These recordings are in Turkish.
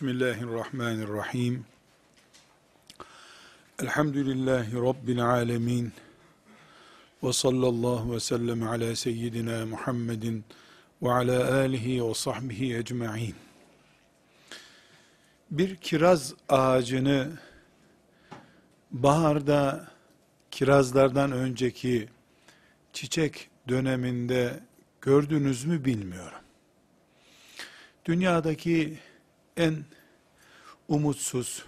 Bismillahirrahmanirrahim. Elhamdülillahi Rabbil alemin. Ve sallallahu ve sellem ala seyyidina Muhammedin ve ala alihi ve sahbihi ecma'in. Bir kiraz ağacını baharda kirazlardan önceki çiçek döneminde gördünüz mü bilmiyorum. Dünyadaki en umutsuz,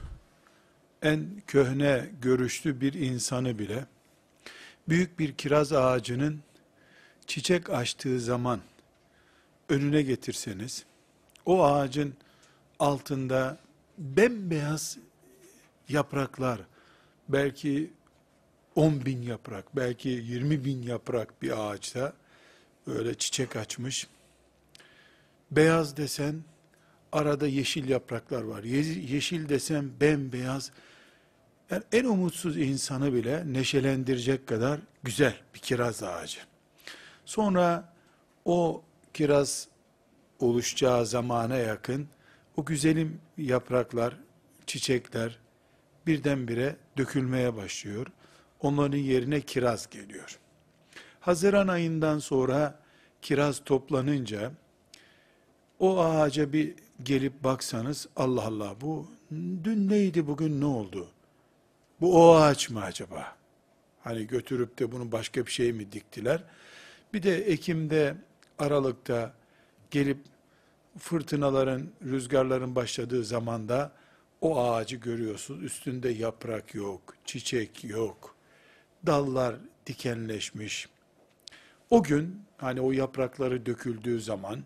en köhne görüşlü bir insanı bile büyük bir kiraz ağacının çiçek açtığı zaman önüne getirseniz o ağacın altında bembeyaz yapraklar belki 10 bin yaprak belki 20 bin yaprak bir ağaçta böyle çiçek açmış beyaz desen arada yeşil yapraklar var. Yeşil desem bembeyaz. Yani en umutsuz insanı bile neşelendirecek kadar güzel bir kiraz ağacı. Sonra o kiraz oluşacağı zamana yakın o güzelim yapraklar, çiçekler birdenbire dökülmeye başlıyor. Onların yerine kiraz geliyor. Haziran ayından sonra kiraz toplanınca o ağaca bir gelip baksanız Allah Allah bu dün neydi bugün ne oldu? Bu o ağaç mı acaba? Hani götürüp de bunu başka bir şey mi diktiler? Bir de Ekim'de, Aralık'ta gelip fırtınaların, rüzgarların başladığı zamanda o ağacı görüyorsunuz. Üstünde yaprak yok, çiçek yok, dallar dikenleşmiş. O gün hani o yaprakları döküldüğü zaman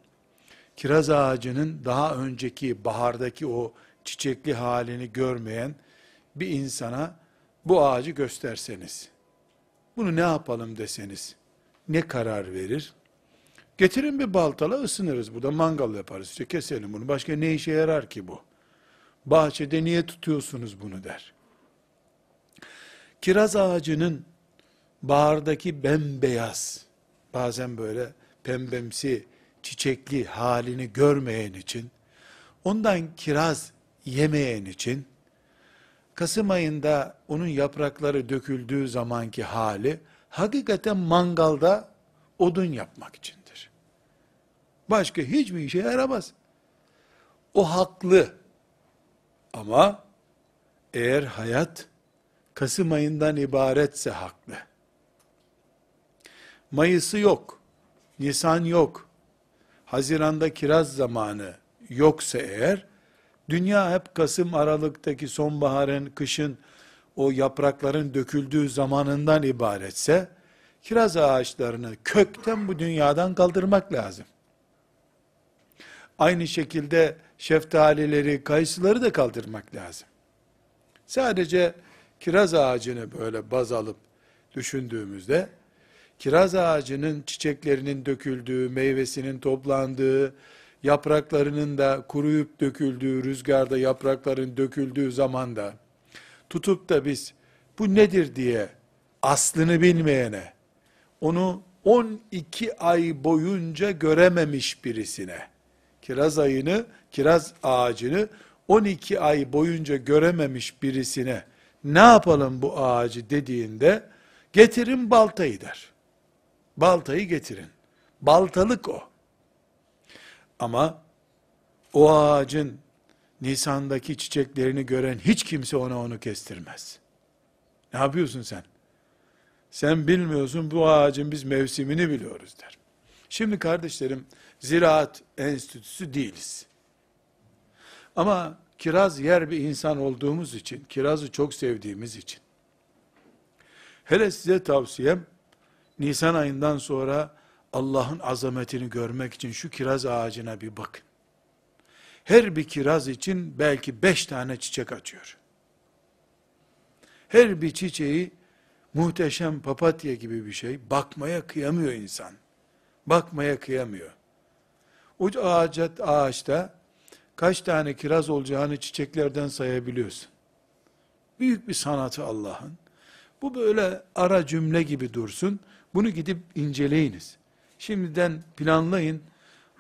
kiraz ağacının daha önceki bahardaki o çiçekli halini görmeyen bir insana bu ağacı gösterseniz, bunu ne yapalım deseniz, ne karar verir? Getirin bir baltala ısınırız burada, mangal yaparız, işte keselim bunu, başka ne işe yarar ki bu? Bahçede niye tutuyorsunuz bunu der. Kiraz ağacının bahardaki bembeyaz, bazen böyle pembemsi, çiçekli halini görmeyen için, ondan kiraz yemeyen için, Kasım ayında onun yaprakları döküldüğü zamanki hali, hakikaten mangalda odun yapmak içindir. Başka hiçbir işe yaramaz. O haklı. Ama eğer hayat Kasım ayından ibaretse haklı. Mayıs'ı yok, Nisan yok, Haziranda kiraz zamanı yoksa eğer, dünya hep Kasım Aralık'taki sonbaharın, kışın, o yaprakların döküldüğü zamanından ibaretse, kiraz ağaçlarını kökten bu dünyadan kaldırmak lazım. Aynı şekilde şeftalileri, kayısıları da kaldırmak lazım. Sadece kiraz ağacını böyle baz alıp düşündüğümüzde, kiraz ağacının çiçeklerinin döküldüğü, meyvesinin toplandığı, yapraklarının da kuruyup döküldüğü, rüzgarda yaprakların döküldüğü zamanda, tutup da biz bu nedir diye aslını bilmeyene, onu 12 ay boyunca görememiş birisine, kiraz ayını, kiraz ağacını 12 ay boyunca görememiş birisine, ne yapalım bu ağacı dediğinde, getirin baltayı der. Baltayı getirin. Baltalık o. Ama o ağacın Nisan'daki çiçeklerini gören hiç kimse ona onu kestirmez. Ne yapıyorsun sen? Sen bilmiyorsun bu ağacın biz mevsimini biliyoruz der. Şimdi kardeşlerim ziraat enstitüsü değiliz. Ama kiraz yer bir insan olduğumuz için, kirazı çok sevdiğimiz için, hele size tavsiyem, Nisan ayından sonra Allah'ın azametini görmek için şu kiraz ağacına bir bakın. Her bir kiraz için belki beş tane çiçek açıyor. Her bir çiçeği muhteşem papatya gibi bir şey. Bakmaya kıyamıyor insan. Bakmaya kıyamıyor. O ağaca, ağaçta kaç tane kiraz olacağını çiçeklerden sayabiliyorsun. Büyük bir sanatı Allah'ın. Bu böyle ara cümle gibi dursun. Bunu gidip inceleyiniz. Şimdiden planlayın.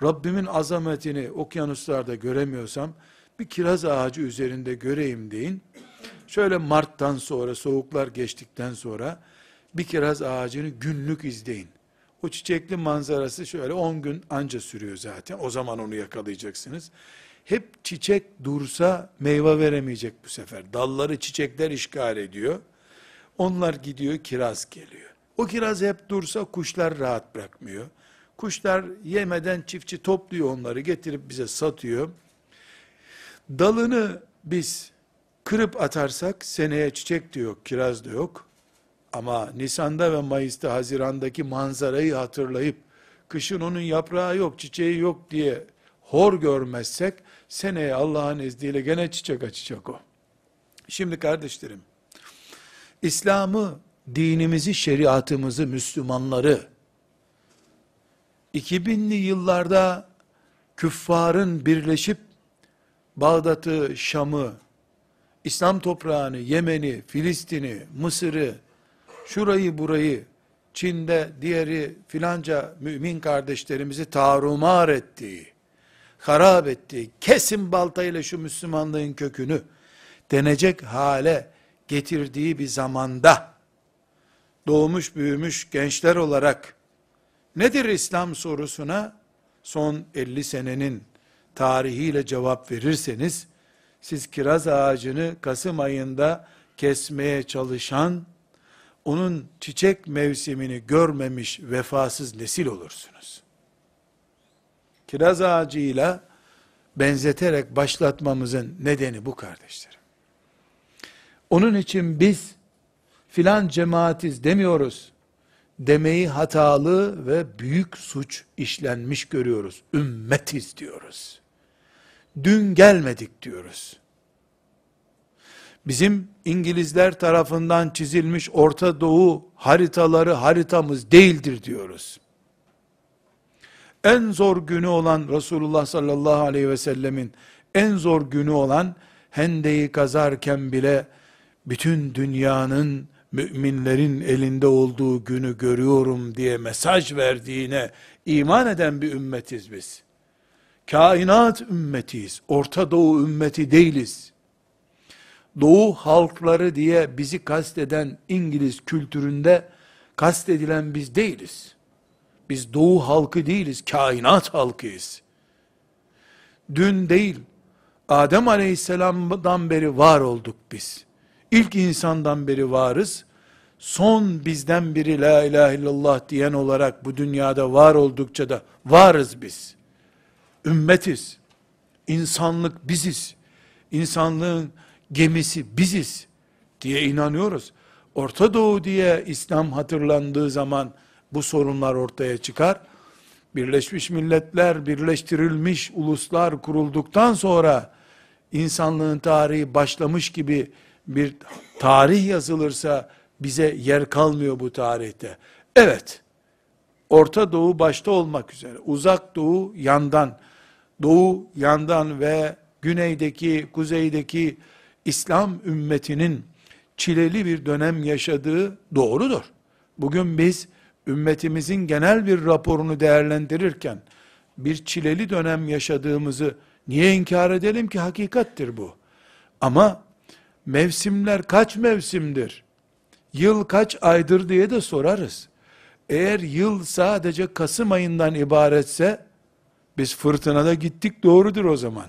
Rabbimin azametini okyanuslarda göremiyorsam, bir kiraz ağacı üzerinde göreyim deyin. Şöyle Mart'tan sonra, soğuklar geçtikten sonra bir kiraz ağacını günlük izleyin. O çiçekli manzarası şöyle 10 gün anca sürüyor zaten. O zaman onu yakalayacaksınız. Hep çiçek dursa meyve veremeyecek bu sefer. Dalları çiçekler işgal ediyor. Onlar gidiyor kiraz geliyor. O kiraz hep dursa kuşlar rahat bırakmıyor. Kuşlar yemeden çiftçi topluyor onları getirip bize satıyor. Dalını biz kırıp atarsak seneye çiçek de yok, kiraz da yok. Ama Nisan'da ve Mayıs'ta, Haziran'daki manzarayı hatırlayıp, kışın onun yaprağı yok, çiçeği yok diye hor görmezsek, seneye Allah'ın izniyle gene çiçek açacak o. Şimdi kardeşlerim, İslam'ı, dinimizi, şeriatımızı, Müslümanları, 2000'li yıllarda küffarın birleşip Bağdat'ı, Şam'ı, İslam toprağını, Yemen'i, Filistin'i, Mısır'ı, şurayı burayı, Çin'de diğeri filanca mümin kardeşlerimizi tarumar ettiği, harap ettiği, kesin baltayla şu Müslümanlığın kökünü denecek hale getirdiği bir zamanda, doğmuş büyümüş gençler olarak, nedir İslam sorusuna, son 50 senenin tarihiyle cevap verirseniz, siz kiraz ağacını Kasım ayında kesmeye çalışan, onun çiçek mevsimini görmemiş vefasız nesil olursunuz. Kiraz ağacıyla benzeterek başlatmamızın nedeni bu kardeşlerim. Onun için biz filan cemaatiz demiyoruz. Demeyi hatalı ve büyük suç işlenmiş görüyoruz. Ümmetiz diyoruz. Dün gelmedik diyoruz. Bizim İngilizler tarafından çizilmiş Orta Doğu haritaları haritamız değildir diyoruz. En zor günü olan Resulullah sallallahu aleyhi ve sellemin en zor günü olan Hende'yi kazarken bile bütün dünyanın müminlerin elinde olduğu günü görüyorum diye mesaj verdiğine iman eden bir ümmetiz biz. Kainat ümmetiyiz. Orta Doğu ümmeti değiliz. Doğu halkları diye bizi kasteden İngiliz kültüründe kastedilen biz değiliz. Biz Doğu halkı değiliz, kainat halkıyız. Dün değil, Adem Aleyhisselam'dan beri var olduk biz. İlk insandan beri varız. Son bizden biri la ilahe illallah diyen olarak bu dünyada var oldukça da varız biz. Ümmetiz. İnsanlık biziz. İnsanlığın gemisi biziz diye inanıyoruz. Orta Doğu diye İslam hatırlandığı zaman bu sorunlar ortaya çıkar. Birleşmiş Milletler, birleştirilmiş uluslar kurulduktan sonra insanlığın tarihi başlamış gibi bir tarih yazılırsa bize yer kalmıyor bu tarihte. Evet, Orta Doğu başta olmak üzere, Uzak Doğu yandan, Doğu yandan ve güneydeki, kuzeydeki İslam ümmetinin çileli bir dönem yaşadığı doğrudur. Bugün biz ümmetimizin genel bir raporunu değerlendirirken bir çileli dönem yaşadığımızı niye inkar edelim ki hakikattir bu. Ama mevsimler kaç mevsimdir? Yıl kaç aydır diye de sorarız. Eğer yıl sadece Kasım ayından ibaretse biz fırtınada gittik doğrudur o zaman.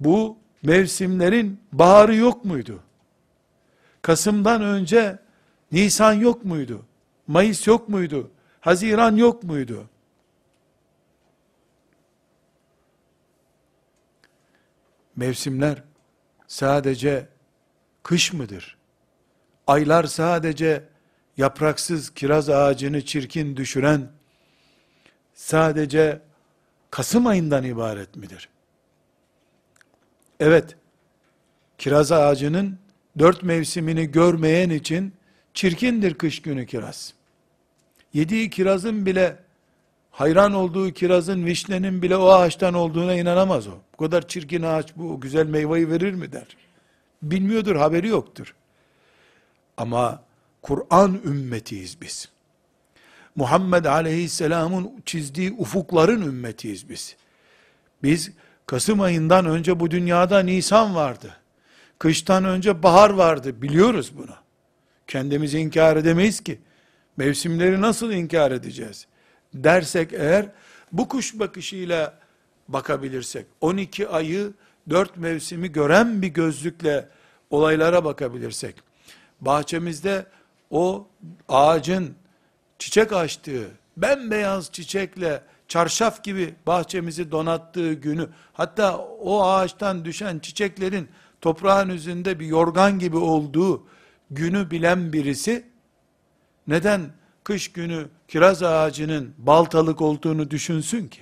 Bu mevsimlerin baharı yok muydu? Kasım'dan önce Nisan yok muydu? Mayıs yok muydu? Haziran yok muydu? Mevsimler sadece kış mıdır? Aylar sadece yapraksız kiraz ağacını çirkin düşüren sadece Kasım ayından ibaret midir? Evet, kiraz ağacının dört mevsimini görmeyen için çirkindir kış günü kiraz. Yediği kirazın bile, hayran olduğu kirazın, vişnenin bile o ağaçtan olduğuna inanamaz o. Bu kadar çirkin ağaç bu güzel meyveyi verir mi der. Bilmiyordur, haberi yoktur. Ama Kur'an ümmetiyiz biz. Muhammed aleyhisselamın çizdiği ufukların ümmetiyiz biz. Biz Kasım ayından önce bu dünyada Nisan vardı. Kıştan önce bahar vardı. Biliyoruz bunu. Kendimizi inkar edemeyiz ki. Mevsimleri nasıl inkar edeceğiz? Dersek eğer bu kuş bakışıyla bakabilirsek, 12 ayı 4 mevsimi gören bir gözlükle olaylara bakabilirsek, bahçemizde o ağacın çiçek açtığı, bembeyaz çiçekle çarşaf gibi bahçemizi donattığı günü, hatta o ağaçtan düşen çiçeklerin toprağın üzerinde bir yorgan gibi olduğu günü bilen birisi, neden kış günü kiraz ağacının baltalık olduğunu düşünsün ki?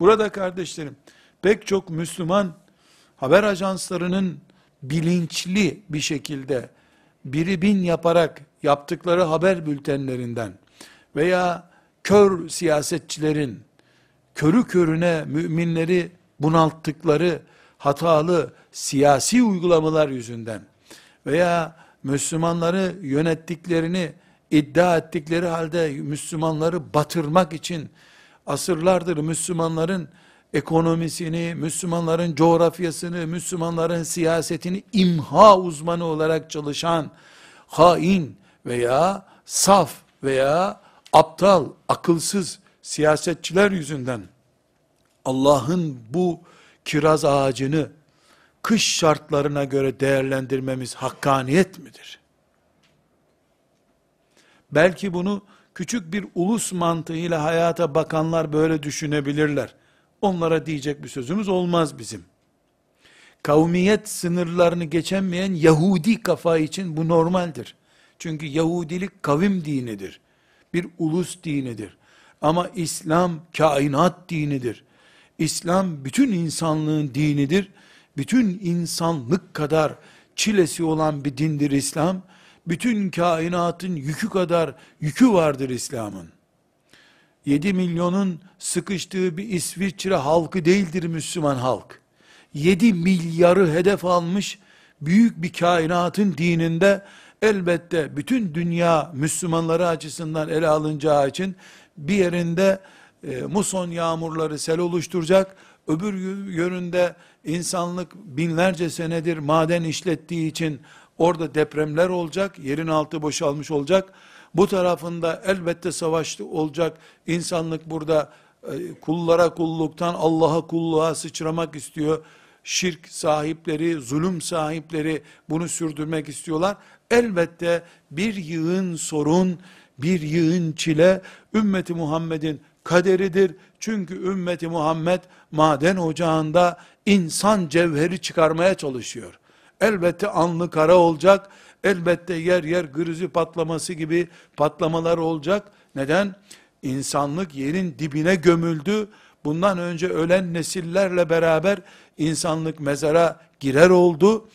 Burada kardeşlerim, pek çok Müslüman haber ajanslarının bilinçli bir şekilde biri bin yaparak yaptıkları haber bültenlerinden veya kör siyasetçilerin körü körüne müminleri bunalttıkları hatalı siyasi uygulamalar yüzünden veya Müslümanları yönettiklerini iddia ettikleri halde Müslümanları batırmak için asırlardır Müslümanların ekonomisini, Müslümanların coğrafyasını, Müslümanların siyasetini imha uzmanı olarak çalışan hain veya saf veya aptal, akılsız siyasetçiler yüzünden Allah'ın bu kiraz ağacını kış şartlarına göre değerlendirmemiz hakkaniyet midir? Belki bunu küçük bir ulus mantığıyla hayata bakanlar böyle düşünebilirler. Onlara diyecek bir sözümüz olmaz bizim. Kavmiyet sınırlarını geçemeyen Yahudi kafa için bu normaldir. Çünkü Yahudilik kavim dinidir. Bir ulus dinidir. Ama İslam kainat dinidir. İslam bütün insanlığın dinidir. Bütün insanlık kadar çilesi olan bir dindir İslam. Bütün kainatın yükü kadar yükü vardır İslam'ın. 7 milyonun sıkıştığı bir İsviçre halkı değildir Müslüman halk. 7 milyarı hedef almış büyük bir kainatın dininde elbette bütün dünya Müslümanları açısından ele alınacağı için bir yerinde e, muson yağmurları sel oluşturacak, öbür yönünde insanlık binlerce senedir maden işlettiği için orada depremler olacak, yerin altı boşalmış olacak. Bu tarafında elbette savaş olacak. İnsanlık burada e, kullara kulluktan Allah'a kulluğa sıçramak istiyor. Şirk sahipleri, zulüm sahipleri bunu sürdürmek istiyorlar. Elbette bir yığın sorun, bir yığın çile ümmeti Muhammed'in kaderidir. Çünkü ümmeti Muhammed maden ocağında insan cevheri çıkarmaya çalışıyor. Elbette anlı kara olacak. Elbette yer yer gırızı patlaması gibi patlamalar olacak. Neden? İnsanlık yerin dibine gömüldü. Bundan önce ölen nesillerle beraber insanlık mezara girer oldu.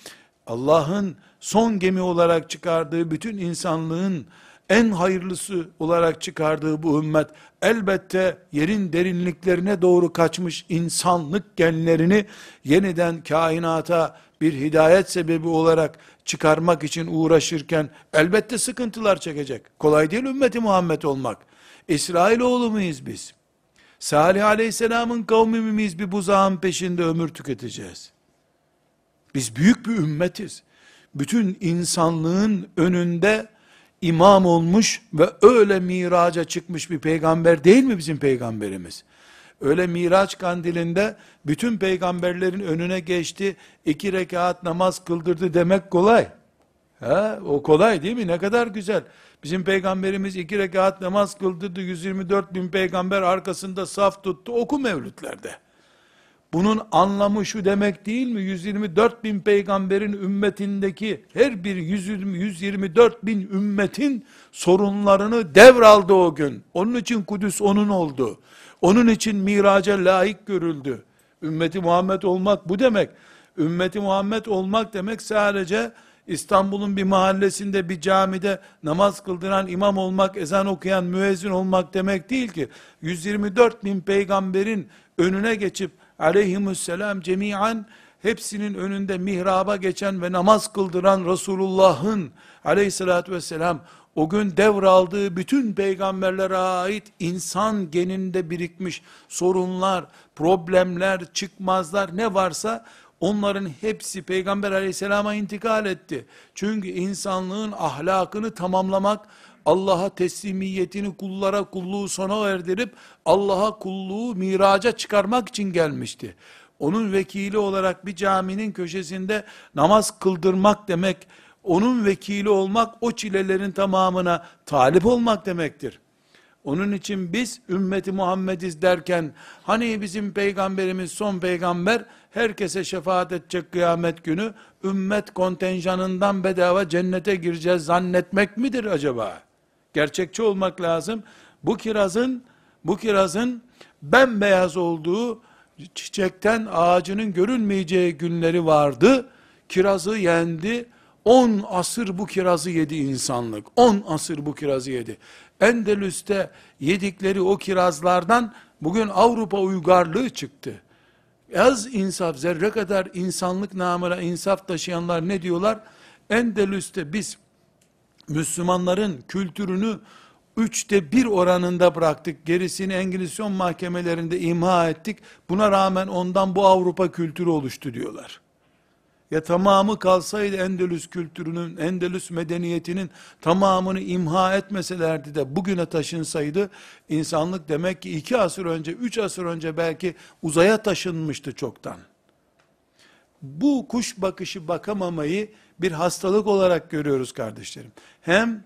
Allah'ın son gemi olarak çıkardığı bütün insanlığın en hayırlısı olarak çıkardığı bu ümmet elbette yerin derinliklerine doğru kaçmış insanlık genlerini yeniden kainata bir hidayet sebebi olarak çıkarmak için uğraşırken elbette sıkıntılar çekecek. Kolay değil ümmeti Muhammed olmak. İsrailoğlu muyuz biz? Salih aleyhisselamın kavmi miyiz bir buzağın peşinde ömür tüketeceğiz. Biz büyük bir ümmetiz. Bütün insanlığın önünde imam olmuş ve öyle miraca çıkmış bir peygamber değil mi bizim peygamberimiz? Öyle Miraç kandilinde bütün peygamberlerin önüne geçti, iki rekat namaz kıldırdı demek kolay. Ha, o kolay değil mi? Ne kadar güzel. Bizim peygamberimiz iki rekat namaz kıldırdı, 124 bin peygamber arkasında saf tuttu, oku mevlütlerde. Bunun anlamı şu demek değil mi? 124 bin peygamberin ümmetindeki her bir 120, 124 bin ümmetin sorunlarını devraldı o gün. Onun için Kudüs onun oldu. Onun için miraca layık görüldü. Ümmeti Muhammed olmak bu demek. Ümmeti Muhammed olmak demek sadece İstanbul'un bir mahallesinde bir camide namaz kıldıran imam olmak, ezan okuyan müezzin olmak demek değil ki. 124 bin peygamberin önüne geçip aleyhisselam cemiyen hepsinin önünde mihraba geçen ve namaz kıldıran Resulullah'ın aleyhissalatü vesselam o gün devraldığı bütün peygamberlere ait insan geninde birikmiş sorunlar, problemler, çıkmazlar ne varsa onların hepsi Peygamber aleyhisselama intikal etti. Çünkü insanlığın ahlakını tamamlamak, Allah'a teslimiyetini kullara kulluğu sona erdirip Allah'a kulluğu miraca çıkarmak için gelmişti. Onun vekili olarak bir caminin köşesinde namaz kıldırmak demek, onun vekili olmak o çilelerin tamamına talip olmak demektir. Onun için biz ümmeti Muhammediz derken hani bizim peygamberimiz son peygamber herkese şefaat edecek kıyamet günü ümmet kontenjanından bedava cennete gireceğiz zannetmek midir acaba? Gerçekçi olmak lazım. Bu kirazın bu kirazın bembeyaz olduğu çiçekten ağacının görünmeyeceği günleri vardı. Kirazı yendi. 10 asır bu kirazı yedi insanlık. 10 asır bu kirazı yedi. Endülüs'te yedikleri o kirazlardan bugün Avrupa uygarlığı çıktı. Az insaf, zerre kadar insanlık namına insaf taşıyanlar ne diyorlar? Endülüs'te biz Müslümanların kültürünü üçte bir oranında bıraktık. Gerisini Engizisyon mahkemelerinde imha ettik. Buna rağmen ondan bu Avrupa kültürü oluştu diyorlar. Ya tamamı kalsaydı Endülüs kültürünün, Endülüs medeniyetinin tamamını imha etmeselerdi de bugüne taşınsaydı, insanlık demek ki iki asır önce, üç asır önce belki uzaya taşınmıştı çoktan. Bu kuş bakışı bakamamayı bir hastalık olarak görüyoruz kardeşlerim. Hem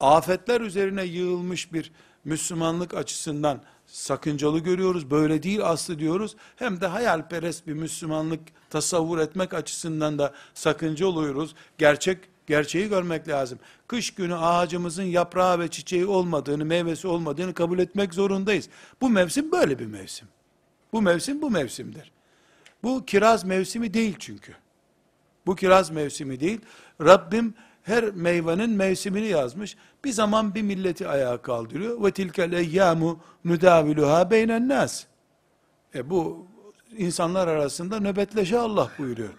afetler üzerine yığılmış bir Müslümanlık açısından sakıncalı görüyoruz. Böyle değil aslı diyoruz. Hem de hayalperest bir Müslümanlık tasavvur etmek açısından da sakınca oluyoruz. Gerçek gerçeği görmek lazım. Kış günü ağacımızın yaprağı ve çiçeği olmadığını, meyvesi olmadığını kabul etmek zorundayız. Bu mevsim böyle bir mevsim. Bu mevsim bu mevsimdir. Bu kiraz mevsimi değil çünkü. Bu kiraz mevsimi değil. Rabbim her meyvenin mevsimini yazmış. Bir zaman bir milleti ayağa kaldırıyor. Ve tilkel eyyamu nudaviluha beynen nas. E bu insanlar arasında nöbetleşe Allah buyuruyor.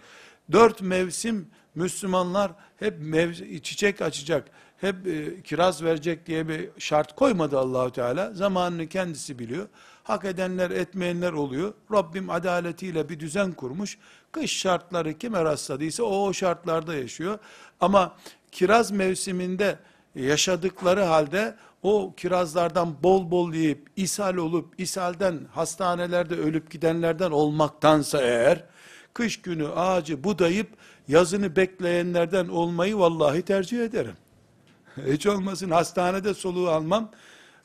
Dört mevsim Müslümanlar hep mev- çiçek açacak, hep e, kiraz verecek diye bir şart koymadı Allahu Teala. Zamanını kendisi biliyor. Hak edenler etmeyenler oluyor. Rabbim adaletiyle bir düzen kurmuş. Kış şartları kime rastladıysa o o şartlarda yaşıyor. Ama kiraz mevsiminde yaşadıkları halde o kirazlardan bol bol yiyip ishal olup ishalden hastanelerde ölüp gidenlerden olmaktansa eğer kış günü ağacı budayıp yazını bekleyenlerden olmayı vallahi tercih ederim. Hiç olmasın hastanede soluğu almam.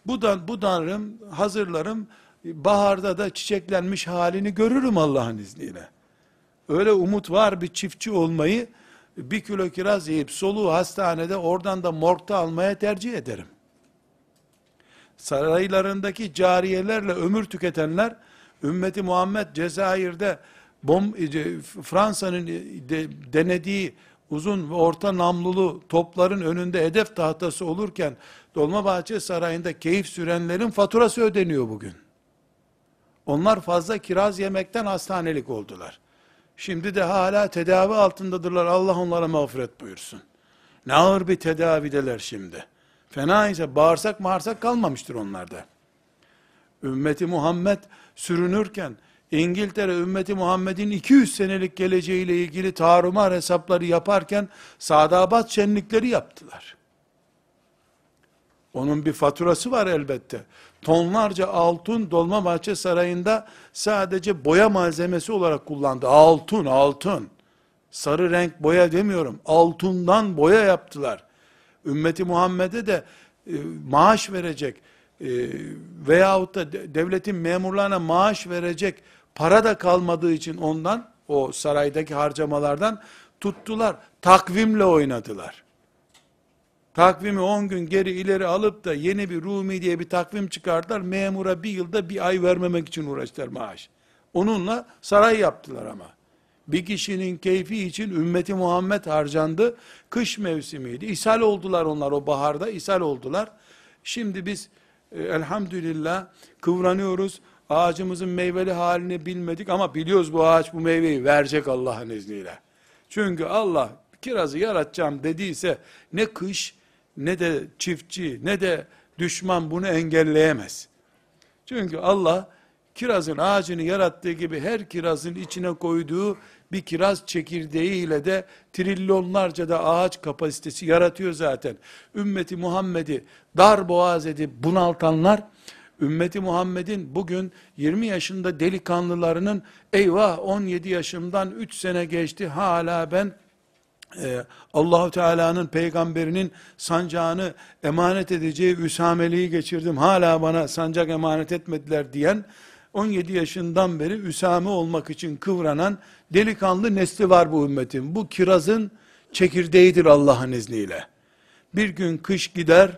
Budan, budanırım, hazırlarım. Baharda da çiçeklenmiş halini görürüm Allah'ın izniyle. Öyle umut var bir çiftçi olmayı, bir kilo kiraz yiyip soluğu hastanede oradan da morgda almaya tercih ederim. Saraylarındaki cariyelerle ömür tüketenler, ümmeti Muhammed Cezayir'de bom, e, Fransa'nın de, denediği uzun ve orta namlulu topların önünde hedef tahtası olurken Dolmabahçe Sarayı'nda keyif sürenlerin faturası ödeniyor bugün. Onlar fazla kiraz yemekten hastanelik oldular. Şimdi de hala tedavi altındadırlar. Allah onlara mağfiret buyursun. Ne ağır bir tedavideler şimdi. Fena ise bağırsak mağırsak kalmamıştır onlarda. Ümmeti Muhammed sürünürken, İngiltere ümmeti Muhammed'in 200 senelik geleceğiyle ilgili tarumar hesapları yaparken Sadabat şenlikleri yaptılar. Onun bir faturası var elbette. Tonlarca altın Dolmabahçe Sarayı'nda sadece boya malzemesi olarak kullandı. Altın, altın. Sarı renk boya demiyorum. Altından boya yaptılar. Ümmeti Muhammed'e de e, maaş verecek e, veyahut da devletin memurlarına maaş verecek para da kalmadığı için ondan o saraydaki harcamalardan tuttular. Takvimle oynadılar. Takvimi 10 gün geri ileri alıp da yeni bir Rumi diye bir takvim çıkardılar. Memura bir yılda bir ay vermemek için uğraştılar maaş. Onunla saray yaptılar ama. Bir kişinin keyfi için ümmeti Muhammed harcandı. Kış mevsimiydi. İshal oldular onlar o baharda. ishal oldular. Şimdi biz e, elhamdülillah kıvranıyoruz. Ağacımızın meyveli halini bilmedik ama biliyoruz bu ağaç bu meyveyi verecek Allah'ın izniyle. Çünkü Allah kirazı yaratacağım dediyse ne kış ne de çiftçi, ne de düşman bunu engelleyemez. Çünkü Allah kirazın ağacını yarattığı gibi her kirazın içine koyduğu bir kiraz çekirdeğiyle de trilyonlarca da ağaç kapasitesi yaratıyor zaten. Ümmeti Muhammed'i dar boğaz edip bunaltanlar, ümmeti Muhammed'in bugün 20 yaşında delikanlılarının eyvah 17 yaşımdan 3 sene geçti hala ben e, Allahu Teala'nın peygamberinin sancağını emanet edeceği Üsameli'yi geçirdim. Hala bana sancak emanet etmediler diyen 17 yaşından beri Üsame olmak için kıvranan delikanlı nesli var bu ümmetin. Bu kirazın çekirdeğidir Allah'ın izniyle. Bir gün kış gider,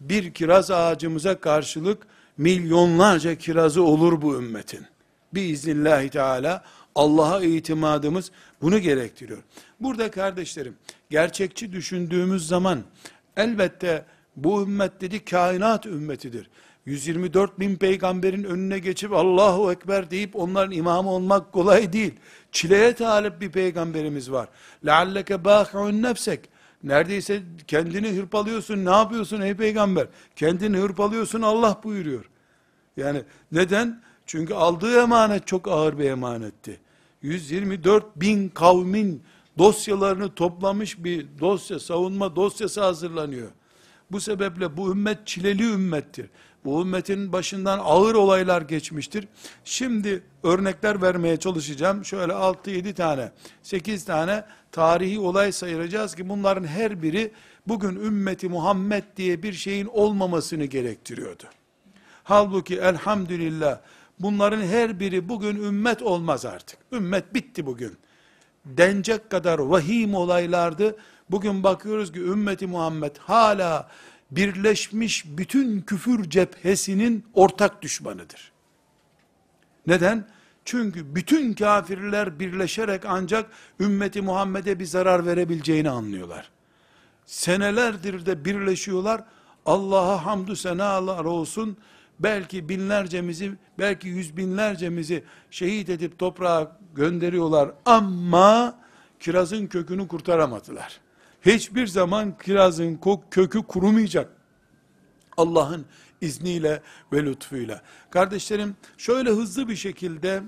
bir kiraz ağacımıza karşılık milyonlarca kirazı olur bu ümmetin. Biiznillahü Teala Allah'a itimadımız bunu gerektiriyor. Burada kardeşlerim, gerçekçi düşündüğümüz zaman elbette bu ümmet dedi kainat ümmetidir. 124 bin peygamberin önüne geçip Allahu Ekber deyip onların imamı olmak kolay değil. Çileye talip bir peygamberimiz var. لَعَلَّكَ بَاخِعُنْ nefsek. Neredeyse kendini hırpalıyorsun. Ne yapıyorsun ey peygamber? Kendini hırpalıyorsun Allah buyuruyor. Yani neden? Çünkü aldığı emanet çok ağır bir emanetti. 124 bin kavmin dosyalarını toplamış bir dosya, savunma dosyası hazırlanıyor. Bu sebeple bu ümmet çileli ümmettir. Bu ümmetin başından ağır olaylar geçmiştir. Şimdi örnekler vermeye çalışacağım. Şöyle 6-7 tane, 8 tane tarihi olay sayacağız ki bunların her biri bugün ümmeti Muhammed diye bir şeyin olmamasını gerektiriyordu. Halbuki elhamdülillah bunların her biri bugün ümmet olmaz artık. Ümmet bitti bugün. Denecek kadar vahim olaylardı. Bugün bakıyoruz ki ümmeti Muhammed hala birleşmiş bütün küfür cephesinin ortak düşmanıdır. Neden? Çünkü bütün kafirler birleşerek ancak ümmeti Muhammed'e bir zarar verebileceğini anlıyorlar. Senelerdir de birleşiyorlar. Allah'a hamdü senalar olsun. Belki binlercemizi, belki yüz binlercemizi şehit edip toprağa gönderiyorlar ama kirazın kökünü kurtaramadılar hiçbir zaman kirazın kökü kurumayacak. Allah'ın izniyle ve lütfuyla. Kardeşlerim şöyle hızlı bir şekilde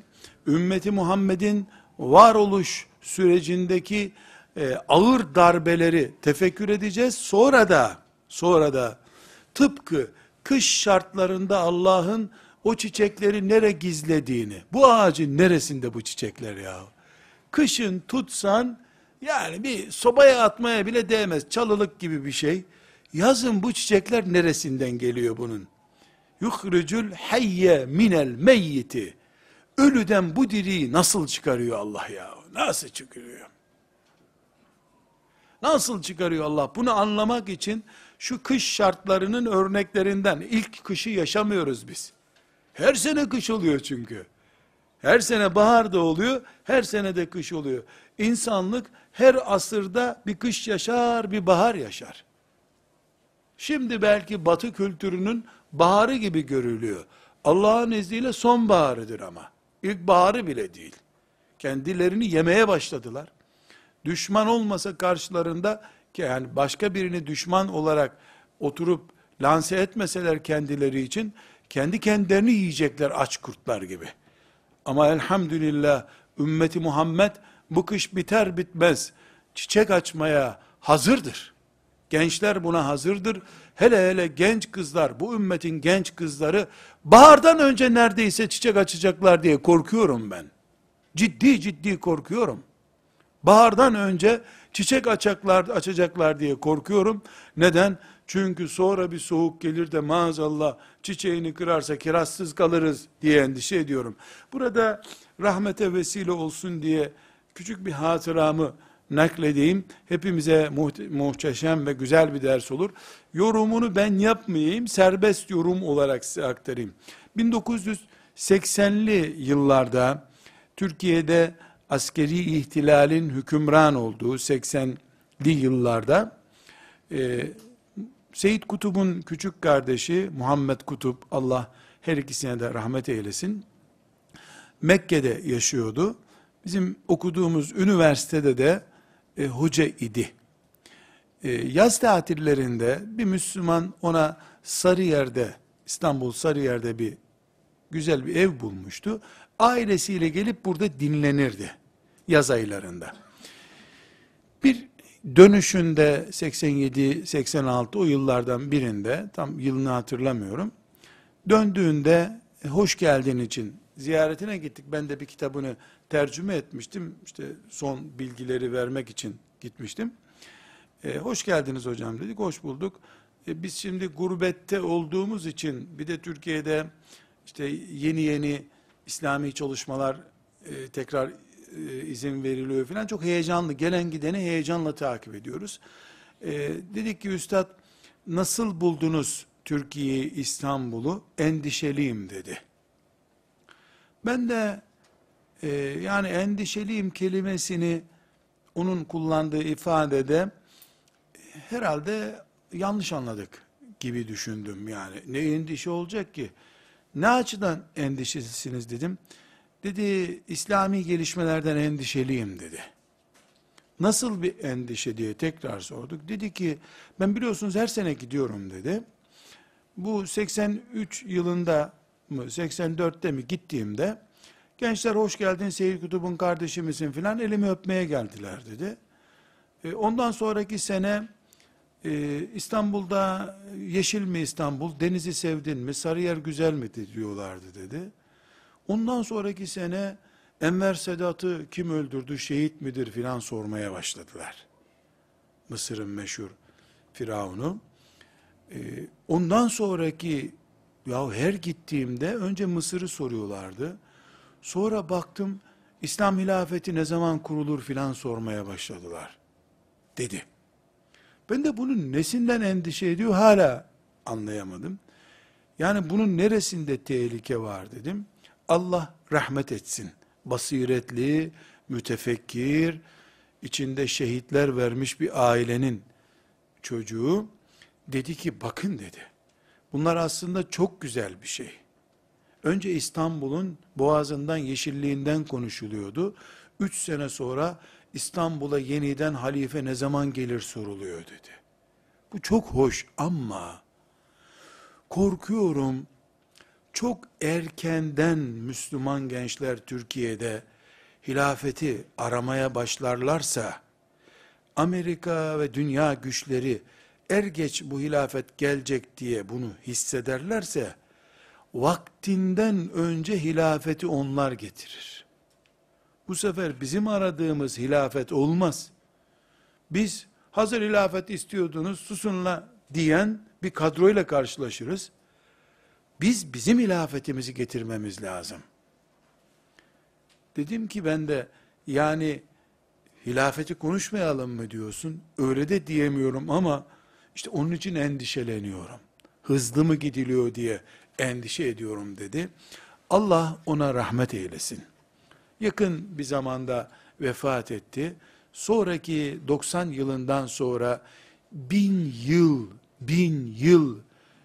ümmeti Muhammed'in varoluş sürecindeki e, ağır darbeleri tefekkür edeceğiz. Sonra da sonra da tıpkı kış şartlarında Allah'ın o çiçekleri nere gizlediğini, bu ağacın neresinde bu çiçekler ya? Kışın tutsan yani bir sobaya atmaya bile değmez. Çalılık gibi bir şey. Yazın bu çiçekler neresinden geliyor bunun? Yuhricul hayye minel meyyiti. Ölüden bu diriyi nasıl çıkarıyor Allah ya? Nasıl çıkarıyor? Nasıl çıkarıyor Allah? Bunu anlamak için şu kış şartlarının örneklerinden ilk kışı yaşamıyoruz biz. Her sene kış oluyor çünkü. Her sene bahar da oluyor, her sene de kış oluyor. İnsanlık her asırda bir kış yaşar, bir bahar yaşar. Şimdi belki batı kültürünün baharı gibi görülüyor. Allah'ın izniyle sonbaharıdır ama. İlk baharı bile değil. Kendilerini yemeye başladılar. Düşman olmasa karşılarında yani başka birini düşman olarak oturup lanse etmeseler kendileri için kendi kendilerini yiyecekler aç kurtlar gibi. Ama elhamdülillah ümmeti Muhammed bu kış biter bitmez çiçek açmaya hazırdır. Gençler buna hazırdır. Hele hele genç kızlar, bu ümmetin genç kızları bahardan önce neredeyse çiçek açacaklar diye korkuyorum ben. Ciddi ciddi korkuyorum. Bahardan önce çiçek açacaklar, açacaklar diye korkuyorum. Neden? Çünkü sonra bir soğuk gelir de maazallah çiçeğini kırarsa kirazsız kalırız diye endişe ediyorum. Burada rahmete vesile olsun diye küçük bir hatıramı nakledeyim. Hepimize muhteşem ve güzel bir ders olur. Yorumunu ben yapmayayım, serbest yorum olarak size aktarayım. 1980'li yıllarda Türkiye'de askeri ihtilalin hükümran olduğu 80'li yıllarda e, Seyyid Kutub'un küçük kardeşi Muhammed Kutup Allah her ikisine de rahmet eylesin. Mekke'de yaşıyordu. Bizim okuduğumuz üniversitede de e, hoca idi. e, yaz tatillerinde bir Müslüman ona Sarıyer'de, İstanbul Sarıyer'de bir güzel bir ev bulmuştu. Ailesiyle gelip burada dinlenirdi yaz aylarında. Bir dönüşünde 87-86 o yıllardan birinde tam yılını hatırlamıyorum. Döndüğünde e, hoş geldin için ziyaretine gittik. Ben de bir kitabını tercüme etmiştim. İşte son bilgileri vermek için gitmiştim. E, hoş geldiniz hocam dedik. Hoş bulduk. E, biz şimdi gurbette olduğumuz için bir de Türkiye'de işte yeni yeni İslami çalışmalar e, tekrar e, izin veriliyor falan. Çok heyecanlı. Gelen gideni heyecanla takip ediyoruz. E, dedik ki üstad nasıl buldunuz Türkiye'yi, İstanbul'u? Endişeliyim dedi. Ben de e, yani endişeliyim kelimesini onun kullandığı ifadede herhalde yanlış anladık gibi düşündüm yani. Ne endişe olacak ki? Ne açıdan endişesiniz dedim. Dedi İslami gelişmelerden endişeliyim dedi. Nasıl bir endişe diye tekrar sorduk. Dedi ki ben biliyorsunuz her sene gidiyorum dedi. Bu 83 yılında mı 84'te mi gittiğimde gençler hoş geldin Seyyid Kutub'un kardeşi misin filan elimi öpmeye geldiler dedi. E, ondan sonraki sene e, İstanbul'da yeşil mi İstanbul, denizi sevdin mi, Sarıyer güzel mi diyorlardı dedi. Ondan sonraki sene Enver Sedat'ı kim öldürdü, şehit midir filan sormaya başladılar. Mısır'ın meşhur Firavun'u. Ee, ondan sonraki, ya her gittiğimde önce Mısır'ı soruyorlardı. Sonra baktım, İslam hilafeti ne zaman kurulur filan sormaya başladılar. Dedi. Ben de bunun nesinden endişe ediyor hala anlayamadım. Yani bunun neresinde tehlike var dedim. Allah rahmet etsin. Basiretli, mütefekkir, içinde şehitler vermiş bir ailenin çocuğu dedi ki bakın dedi. Bunlar aslında çok güzel bir şey. Önce İstanbul'un boğazından, yeşilliğinden konuşuluyordu. Üç sene sonra İstanbul'a yeniden halife ne zaman gelir soruluyor dedi. Bu çok hoş ama korkuyorum çok erkenden Müslüman gençler Türkiye'de hilafeti aramaya başlarlarsa, Amerika ve dünya güçleri er geç bu hilafet gelecek diye bunu hissederlerse, vaktinden önce hilafeti onlar getirir. Bu sefer bizim aradığımız hilafet olmaz. Biz hazır hilafet istiyordunuz susunla diyen bir kadroyla karşılaşırız. Biz bizim hilafetimizi getirmemiz lazım. Dedim ki ben de yani hilafeti konuşmayalım mı diyorsun? Öyle de diyemiyorum ama işte onun için endişeleniyorum. Hızlı mı gidiliyor diye endişe ediyorum dedi. Allah ona rahmet eylesin. Yakın bir zamanda vefat etti. Sonraki 90 yılından sonra bin yıl, bin yıl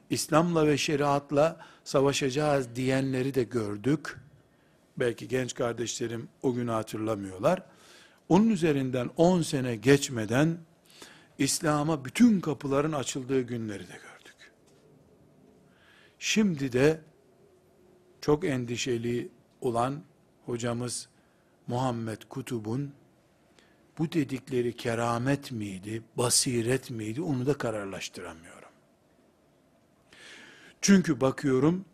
İslam'la ve şeriatla savaşacağız diyenleri de gördük. Belki genç kardeşlerim o günü hatırlamıyorlar. Onun üzerinden 10 sene geçmeden İslam'a bütün kapıların açıldığı günleri de gördük. Şimdi de çok endişeli olan hocamız Muhammed Kutub'un bu dedikleri keramet miydi, basiret miydi onu da kararlaştıramıyorum. Çünkü bakıyorum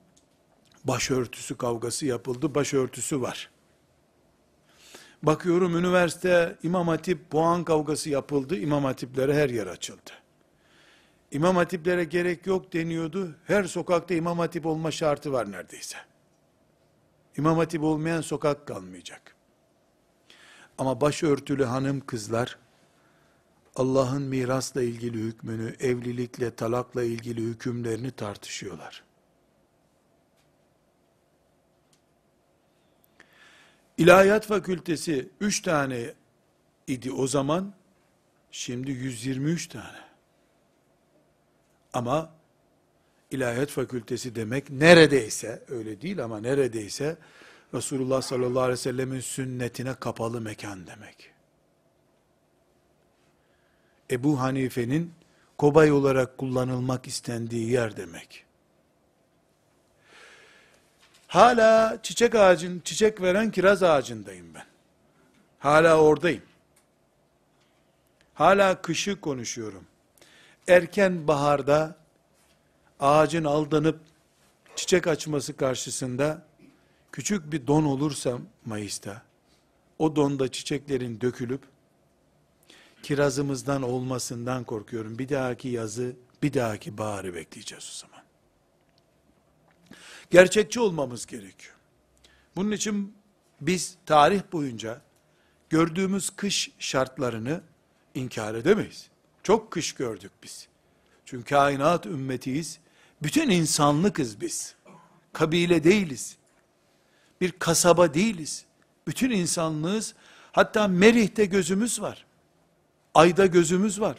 başörtüsü kavgası yapıldı, başörtüsü var. Bakıyorum üniversite imam hatip puan kavgası yapıldı, imam hatiplere her yer açıldı. İmam hatiplere gerek yok deniyordu, her sokakta imam hatip olma şartı var neredeyse. İmam hatip olmayan sokak kalmayacak. Ama başörtülü hanım kızlar, Allah'ın mirasla ilgili hükmünü, evlilikle, talakla ilgili hükümlerini tartışıyorlar. İlahiyat fakültesi 3 tane idi o zaman, şimdi 123 tane. Ama ilahiyat fakültesi demek neredeyse, öyle değil ama neredeyse, Resulullah sallallahu aleyhi ve sellemin sünnetine kapalı mekan demek. Ebu Hanife'nin kobay olarak kullanılmak istendiği yer demek. Hala çiçek ağacın, çiçek veren kiraz ağacındayım ben. Hala oradayım. Hala kışı konuşuyorum. Erken baharda ağacın aldanıp çiçek açması karşısında küçük bir don olursa Mayıs'ta, o donda çiçeklerin dökülüp kirazımızdan olmasından korkuyorum. Bir dahaki yazı, bir dahaki baharı bekleyeceğiz o zaman. Gerçekçi olmamız gerekiyor. Bunun için biz tarih boyunca gördüğümüz kış şartlarını inkar edemeyiz. Çok kış gördük biz. Çünkü kainat ümmetiyiz. Bütün insanlıkız biz. Kabile değiliz. Bir kasaba değiliz. Bütün insanlığız. Hatta Merih'te gözümüz var. Ayda gözümüz var.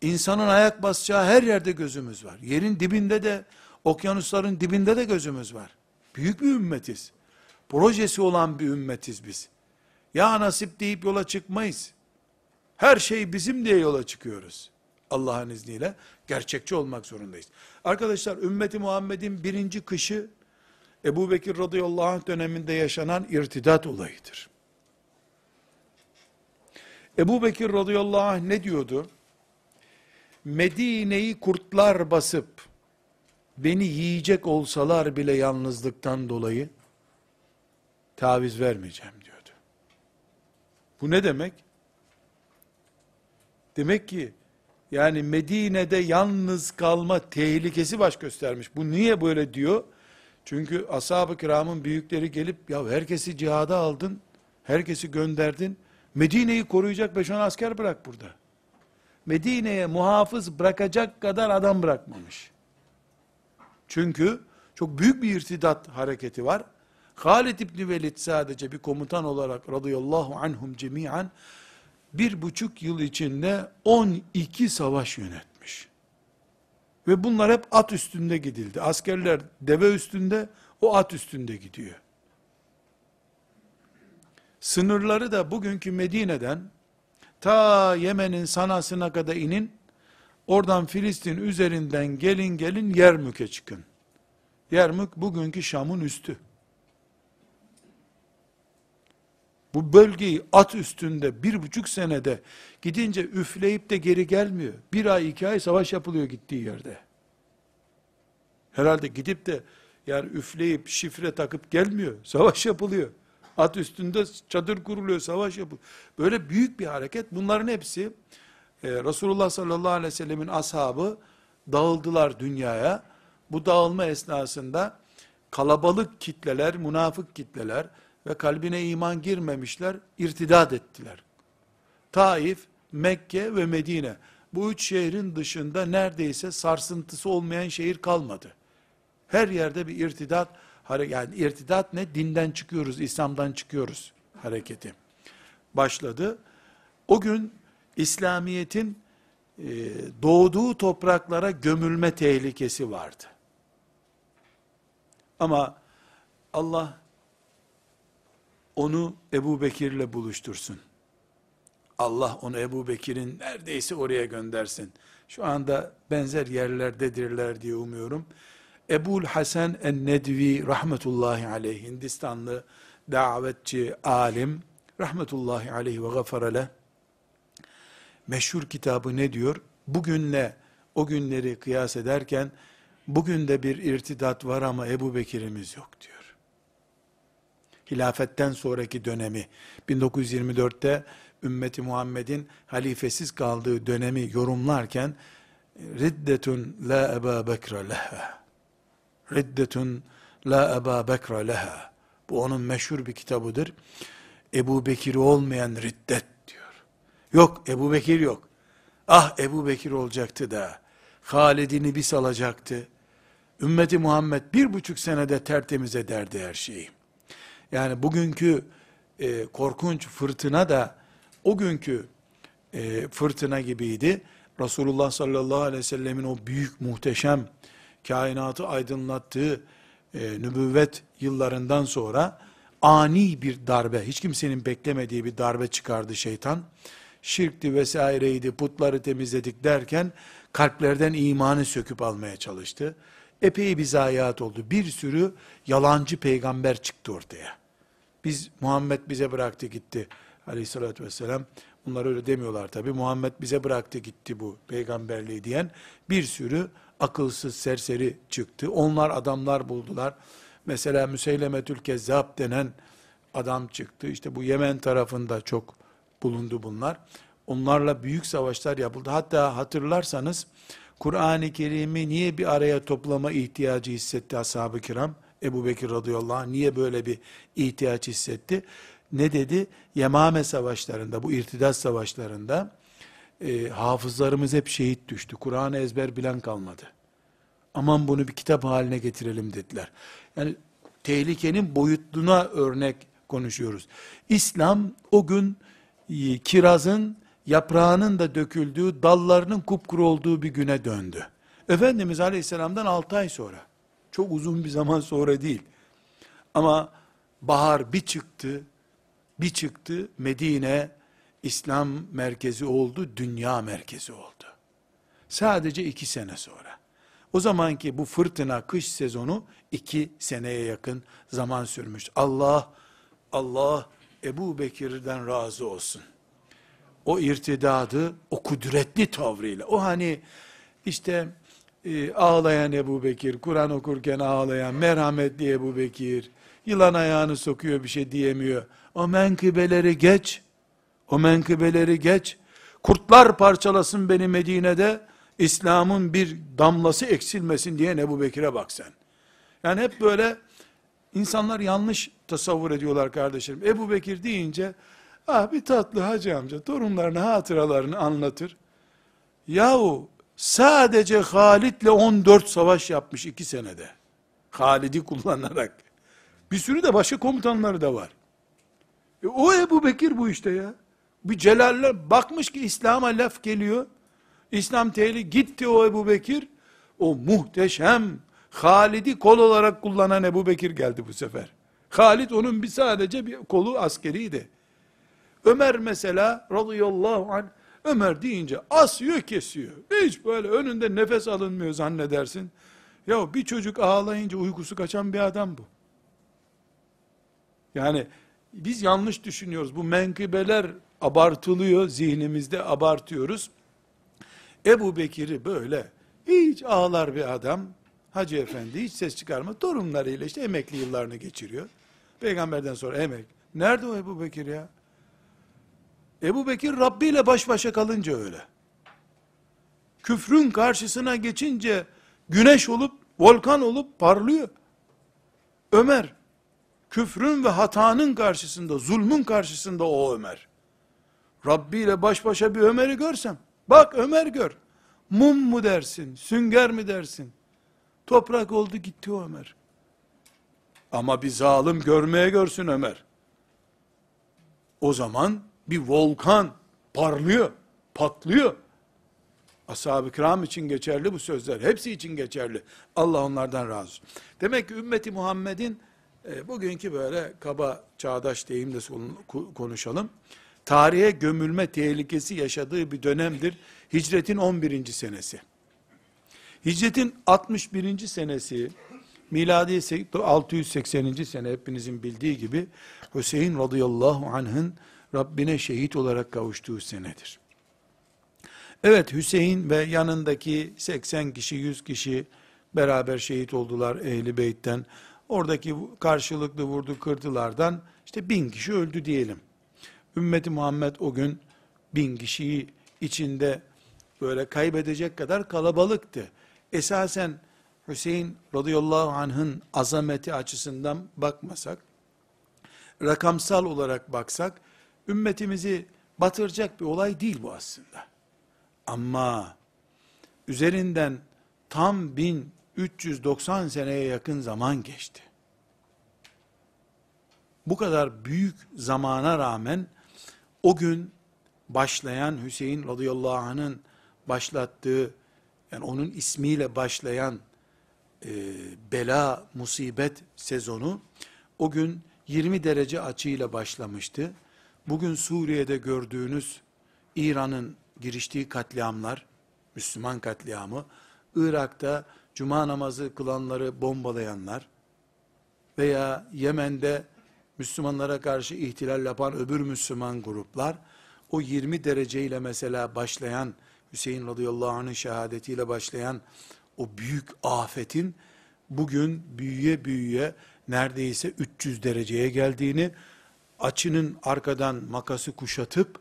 İnsanın ayak basacağı her yerde gözümüz var. Yerin dibinde de, okyanusların dibinde de gözümüz var. Büyük bir ümmetiz. Projesi olan bir ümmetiz biz. Ya nasip deyip yola çıkmayız. Her şey bizim diye yola çıkıyoruz. Allah'ın izniyle gerçekçi olmak zorundayız. Arkadaşlar ümmeti Muhammed'in birinci kışı Ebu Bekir radıyallahu anh döneminde yaşanan irtidat olayıdır. Ebu Bekir radıyallahu anh ne diyordu? Medine'yi kurtlar basıp, beni yiyecek olsalar bile yalnızlıktan dolayı, taviz vermeyeceğim diyordu. Bu ne demek? Demek ki, yani Medine'de yalnız kalma tehlikesi baş göstermiş. Bu niye böyle diyor? Çünkü ashab-ı kiramın büyükleri gelip, ya herkesi cihada aldın, herkesi gönderdin, Medine'yi koruyacak 5-10 asker bırak burada. Medine'ye muhafız bırakacak kadar adam bırakmamış. Çünkü çok büyük bir irtidat hareketi var. Halid İbni Velid sadece bir komutan olarak radıyallahu anhum cemiyen bir buçuk yıl içinde 12 savaş yönetmiş. Ve bunlar hep at üstünde gidildi. Askerler deve üstünde, o at üstünde gidiyor. Sınırları da bugünkü Medine'den ta Yemen'in sanasına kadar inin, oradan Filistin üzerinden gelin gelin Yermük'e çıkın. Yermük bugünkü Şam'ın üstü. Bu bölgeyi at üstünde bir buçuk senede gidince üfleyip de geri gelmiyor. Bir ay iki ay savaş yapılıyor gittiği yerde. Herhalde gidip de yani üfleyip şifre takıp gelmiyor. Savaş yapılıyor. At üstünde çadır kuruluyor, savaş yapılıyor. Böyle büyük bir hareket. Bunların hepsi e, Resulullah sallallahu aleyhi ve sellemin ashabı dağıldılar dünyaya. Bu dağılma esnasında kalabalık kitleler, münafık kitleler ve kalbine iman girmemişler, irtidat ettiler. Taif, Mekke ve Medine. Bu üç şehrin dışında neredeyse sarsıntısı olmayan şehir kalmadı. Her yerde bir irtidat yani irtidat ne? Dinden çıkıyoruz, İslam'dan çıkıyoruz hareketi. Başladı. O gün İslamiyet'in e, doğduğu topraklara gömülme tehlikesi vardı. Ama Allah onu Ebu Bekir'le buluştursun. Allah onu Ebu Bekir'in neredeyse oraya göndersin. Şu anda benzer yerlerdedirler diye umuyorum. Ebul Hasan en-Nedvi rahmetullahi aleyh Hindistanlı davetçi alim rahmetullahi aleyh ve gafarale meşhur kitabı ne diyor? Bugünle o günleri kıyas ederken bugün de bir irtidat var ama Ebu Bekir'imiz yok diyor. Hilafetten sonraki dönemi 1924'te ümmeti Muhammed'in halifesiz kaldığı dönemi yorumlarken riddetun la Ebu Bekre leha Riddetun la Eba Bekra leha. Bu onun meşhur bir kitabıdır. Ebu Bekir olmayan riddet diyor. Yok Ebu Bekir yok. Ah Ebu Bekir olacaktı da. Halid'ini bir salacaktı. Ümmeti Muhammed bir buçuk senede tertemiz ederdi her şeyi. Yani bugünkü e, korkunç fırtına da o günkü e, fırtına gibiydi. Resulullah sallallahu aleyhi ve sellemin o büyük muhteşem kainatı aydınlattığı e, nübüvvet yıllarından sonra ani bir darbe, hiç kimsenin beklemediği bir darbe çıkardı şeytan. Şirkti vesaireydi, putları temizledik derken kalplerden imanı söküp almaya çalıştı. Epey bir zayiat oldu. Bir sürü yalancı peygamber çıktı ortaya. Biz Muhammed bize bıraktı gitti aleyhissalatü vesselam. Bunlar öyle demiyorlar tabi. Muhammed bize bıraktı gitti bu peygamberliği diyen bir sürü akılsız serseri çıktı. Onlar adamlar buldular. Mesela Müseylemetül Kezzab denen adam çıktı. İşte bu Yemen tarafında çok bulundu bunlar. Onlarla büyük savaşlar yapıldı. Hatta hatırlarsanız Kur'an-ı Kerim'i niye bir araya toplama ihtiyacı hissetti ashab-ı kiram? Ebu Bekir radıyallahu anh niye böyle bir ihtiyaç hissetti? Ne dedi? Yemame savaşlarında, bu irtidat savaşlarında e, hafızlarımız hep şehit düştü. Kur'an'ı ezber bilen kalmadı. Aman bunu bir kitap haline getirelim dediler. Yani tehlikenin boyutluğuna örnek konuşuyoruz. İslam o gün e, kirazın yaprağının da döküldüğü, dallarının kupkuru olduğu bir güne döndü. Efendimiz Aleyhisselam'dan 6 ay sonra, çok uzun bir zaman sonra değil. Ama bahar bir çıktı, bir çıktı, Medine İslam merkezi oldu, dünya merkezi oldu. Sadece iki sene sonra. O zamanki bu fırtına kış sezonu iki seneye yakın zaman sürmüş. Allah, Allah Ebu Bekir'den razı olsun. O irtidadı, o kudretli tavrıyla, o hani işte e, ağlayan Ebu Bekir, Kur'an okurken ağlayan, merhametli Ebu Bekir, yılan ayağını sokuyor bir şey diyemiyor. O menkıbeleri geç, o menkıbeleri geç, kurtlar parçalasın beni Medine'de, İslam'ın bir damlası eksilmesin diye Ebu Bekir'e bak sen. Yani hep böyle insanlar yanlış tasavvur ediyorlar kardeşlerim. Ebu Bekir deyince, ah bir tatlı hacı amca torunlarını hatıralarını anlatır. Yahu sadece Halid'le 14 savaş yapmış iki senede. Halid'i kullanarak. Bir sürü de başka komutanları da var. E o Ebu Bekir bu işte ya. Bir celaller bakmış ki İslam'a laf geliyor. İslam tehli gitti o Ebu Bekir. O muhteşem Halid'i kol olarak kullanan Ebu Bekir geldi bu sefer. Halid onun bir sadece bir kolu askeriydi. Ömer mesela radıyallahu anh Ömer deyince asıyor kesiyor. Hiç böyle önünde nefes alınmıyor zannedersin. Ya bir çocuk ağlayınca uykusu kaçan bir adam bu. Yani biz yanlış düşünüyoruz. Bu menkıbeler abartılıyor, zihnimizde abartıyoruz. Ebu Bekir'i böyle hiç ağlar bir adam, Hacı Efendi hiç ses çıkarma, torunlarıyla işte emekli yıllarını geçiriyor. Peygamberden sonra emek. Nerede o Ebu Bekir ya? Ebu Bekir Rabbi ile baş başa kalınca öyle. Küfrün karşısına geçince güneş olup, volkan olup parlıyor. Ömer, küfrün ve hatanın karşısında, zulmün karşısında o Ömer. Rabbi ile baş başa bir Ömer'i görsem, bak Ömer gör, mum mu dersin, sünger mi dersin? Toprak oldu gitti Ömer. Ama bir zalim görmeye görsün Ömer. O zaman bir volkan parlıyor, patlıyor. Ashab-ı kiram için geçerli bu sözler. Hepsi için geçerli. Allah onlardan razı olsun. Demek ki ümmeti Muhammed'in e, bugünkü böyle kaba çağdaş deyimle konuşalım. Tarihe gömülme tehlikesi yaşadığı bir dönemdir. Hicretin 11. senesi. Hicretin 61. senesi, miladi 680. sene hepinizin bildiği gibi Hüseyin radıyallahu anh'ın Rabbine şehit olarak kavuştuğu senedir. Evet Hüseyin ve yanındaki 80 kişi 100 kişi beraber şehit oldular ehli beytten. Oradaki karşılıklı vurdu kırdılardan işte bin kişi öldü diyelim. Ümmeti Muhammed o gün bin kişiyi içinde böyle kaybedecek kadar kalabalıktı. Esasen Hüseyin radıyallahu anh'ın azameti açısından bakmasak, rakamsal olarak baksak, ümmetimizi batıracak bir olay değil bu aslında. Ama üzerinden tam 1390 seneye yakın zaman geçti. Bu kadar büyük zamana rağmen o gün başlayan Hüseyin radıyallahu anh'ın başlattığı yani onun ismiyle başlayan e, bela musibet sezonu o gün 20 derece açıyla başlamıştı. Bugün Suriye'de gördüğünüz İran'ın giriştiği katliamlar, Müslüman katliamı, Irak'ta cuma namazı kılanları bombalayanlar veya Yemen'de Müslümanlara karşı ihtilal yapan öbür Müslüman gruplar, o 20 dereceyle mesela başlayan, Hüseyin radıyallahu anh'ın şehadetiyle başlayan o büyük afetin, bugün büyüye büyüye neredeyse 300 dereceye geldiğini, açının arkadan makası kuşatıp,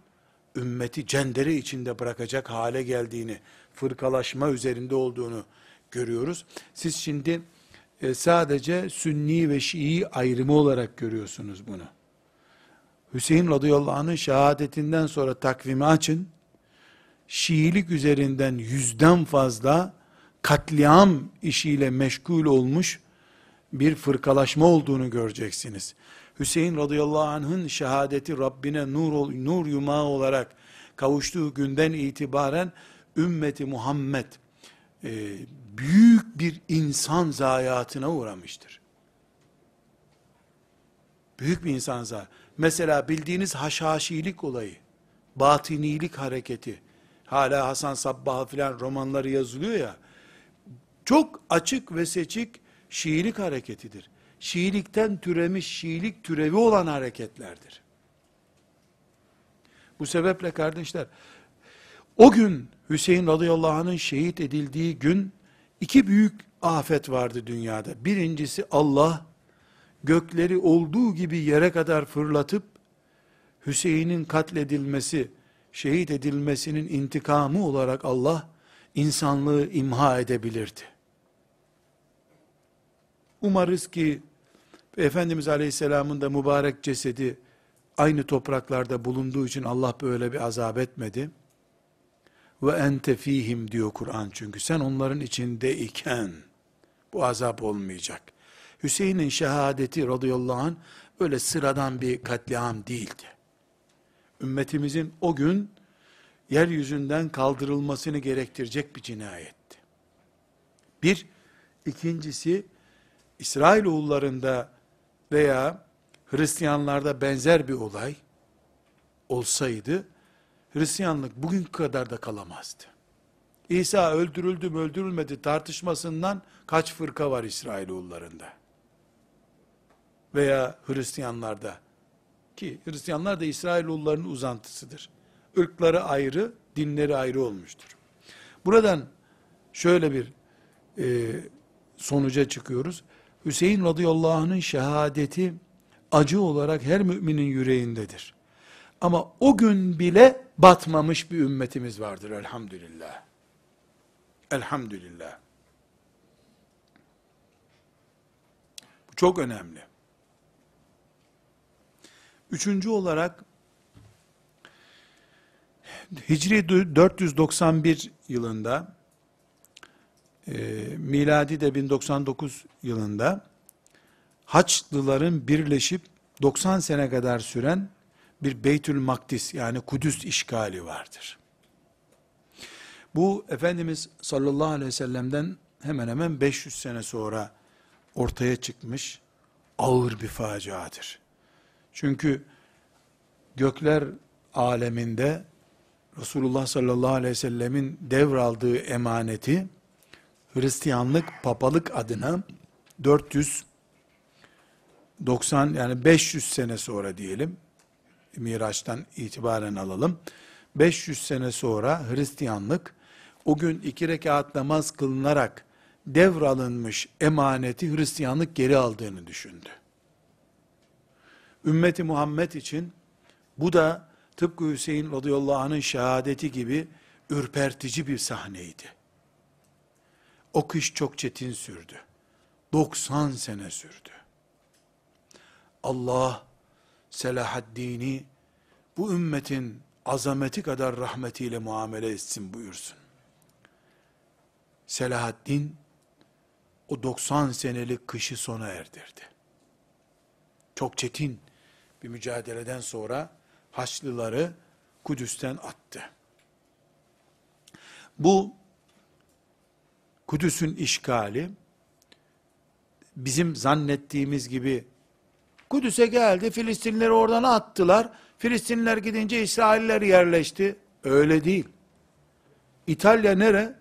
ümmeti cendere içinde bırakacak hale geldiğini, fırkalaşma üzerinde olduğunu görüyoruz. Siz şimdi e, sadece Sünni ve Şii ayrımı olarak görüyorsunuz bunu. Hüseyin radıyallahu anh'ın şehadetinden sonra takvimi açın. Şiilik üzerinden yüzden fazla katliam işiyle meşgul olmuş bir fırkalaşma olduğunu göreceksiniz. Hüseyin radıyallahu anh'ın şehadeti Rabbine nur, nur yumağı olarak kavuştuğu günden itibaren ümmeti Muhammed e, büyük bir insan zayiatına uğramıştır. Büyük bir insan zayiatı. Mesela bildiğiniz haşhaşilik olayı, batinilik hareketi, hala Hasan Sabbah filan romanları yazılıyor ya, çok açık ve seçik Şiilik hareketidir. Şiilikten türemiş, Şiilik türevi olan hareketlerdir. Bu sebeple kardeşler, o gün Hüseyin radıyallahu anh'ın şehit edildiği gün, iki büyük afet vardı dünyada. Birincisi Allah, gökleri olduğu gibi yere kadar fırlatıp, Hüseyin'in katledilmesi, şehit edilmesinin intikamı olarak Allah, insanlığı imha edebilirdi. Umarız ki Efendimiz Aleyhisselam'ın da mübarek cesedi aynı topraklarda bulunduğu için Allah böyle bir azap etmedi. Ve ente fihim diyor Kur'an çünkü sen onların içinde iken bu azap olmayacak. Hüseyin'in şehadeti radıyallahu anh öyle sıradan bir katliam değildi. Ümmetimizin o gün yeryüzünden kaldırılmasını gerektirecek bir cinayetti. Bir, ikincisi İsrailoğullarında veya Hristiyanlarda benzer bir olay olsaydı, Hristiyanlık bugün kadar da kalamazdı. İsa öldürüldü mü öldürülmedi tartışmasından kaç fırka var İsrailoğullarında? Veya Hristiyanlarda ki Hristiyanlar da İsrailoğullarının uzantısıdır. Irkları ayrı, dinleri ayrı olmuştur. Buradan şöyle bir e, sonuca çıkıyoruz. Hüseyin radıyallahu anh'ın şehadeti acı olarak her müminin yüreğindedir. Ama o gün bile batmamış bir ümmetimiz vardır elhamdülillah. Elhamdülillah. Bu çok önemli. Üçüncü olarak Hicri 491 yılında e, miladi de 1099 yılında Haçlıların birleşip 90 sene kadar süren bir Beytül Makdis yani Kudüs işgali vardır. Bu Efendimiz sallallahu aleyhi ve sellem'den hemen hemen 500 sene sonra ortaya çıkmış ağır bir faciadır. Çünkü gökler aleminde Resulullah sallallahu aleyhi ve sellemin devraldığı emaneti Hristiyanlık, papalık adına 490 yani 500 sene sonra diyelim, Miraç'tan itibaren alalım. 500 sene sonra Hristiyanlık, o gün iki rekat namaz kılınarak devralınmış emaneti Hristiyanlık geri aldığını düşündü. Ümmeti Muhammed için bu da tıpkı Hüseyin radıyallahu anh'ın şehadeti gibi ürpertici bir sahneydi. O kış çok çetin sürdü. 90 sene sürdü. Allah Selahaddin'i bu ümmetin azameti kadar rahmetiyle muamele etsin buyursun. Selahaddin o 90 senelik kışı sona erdirdi. Çok çetin bir mücadeleden sonra Haçlıları Kudüs'ten attı. Bu Kudüs'ün işgali bizim zannettiğimiz gibi Kudüs'e geldi, Filistinlileri oradan attılar. Filistinliler gidince İsrailler yerleşti. Öyle değil. İtalya nere?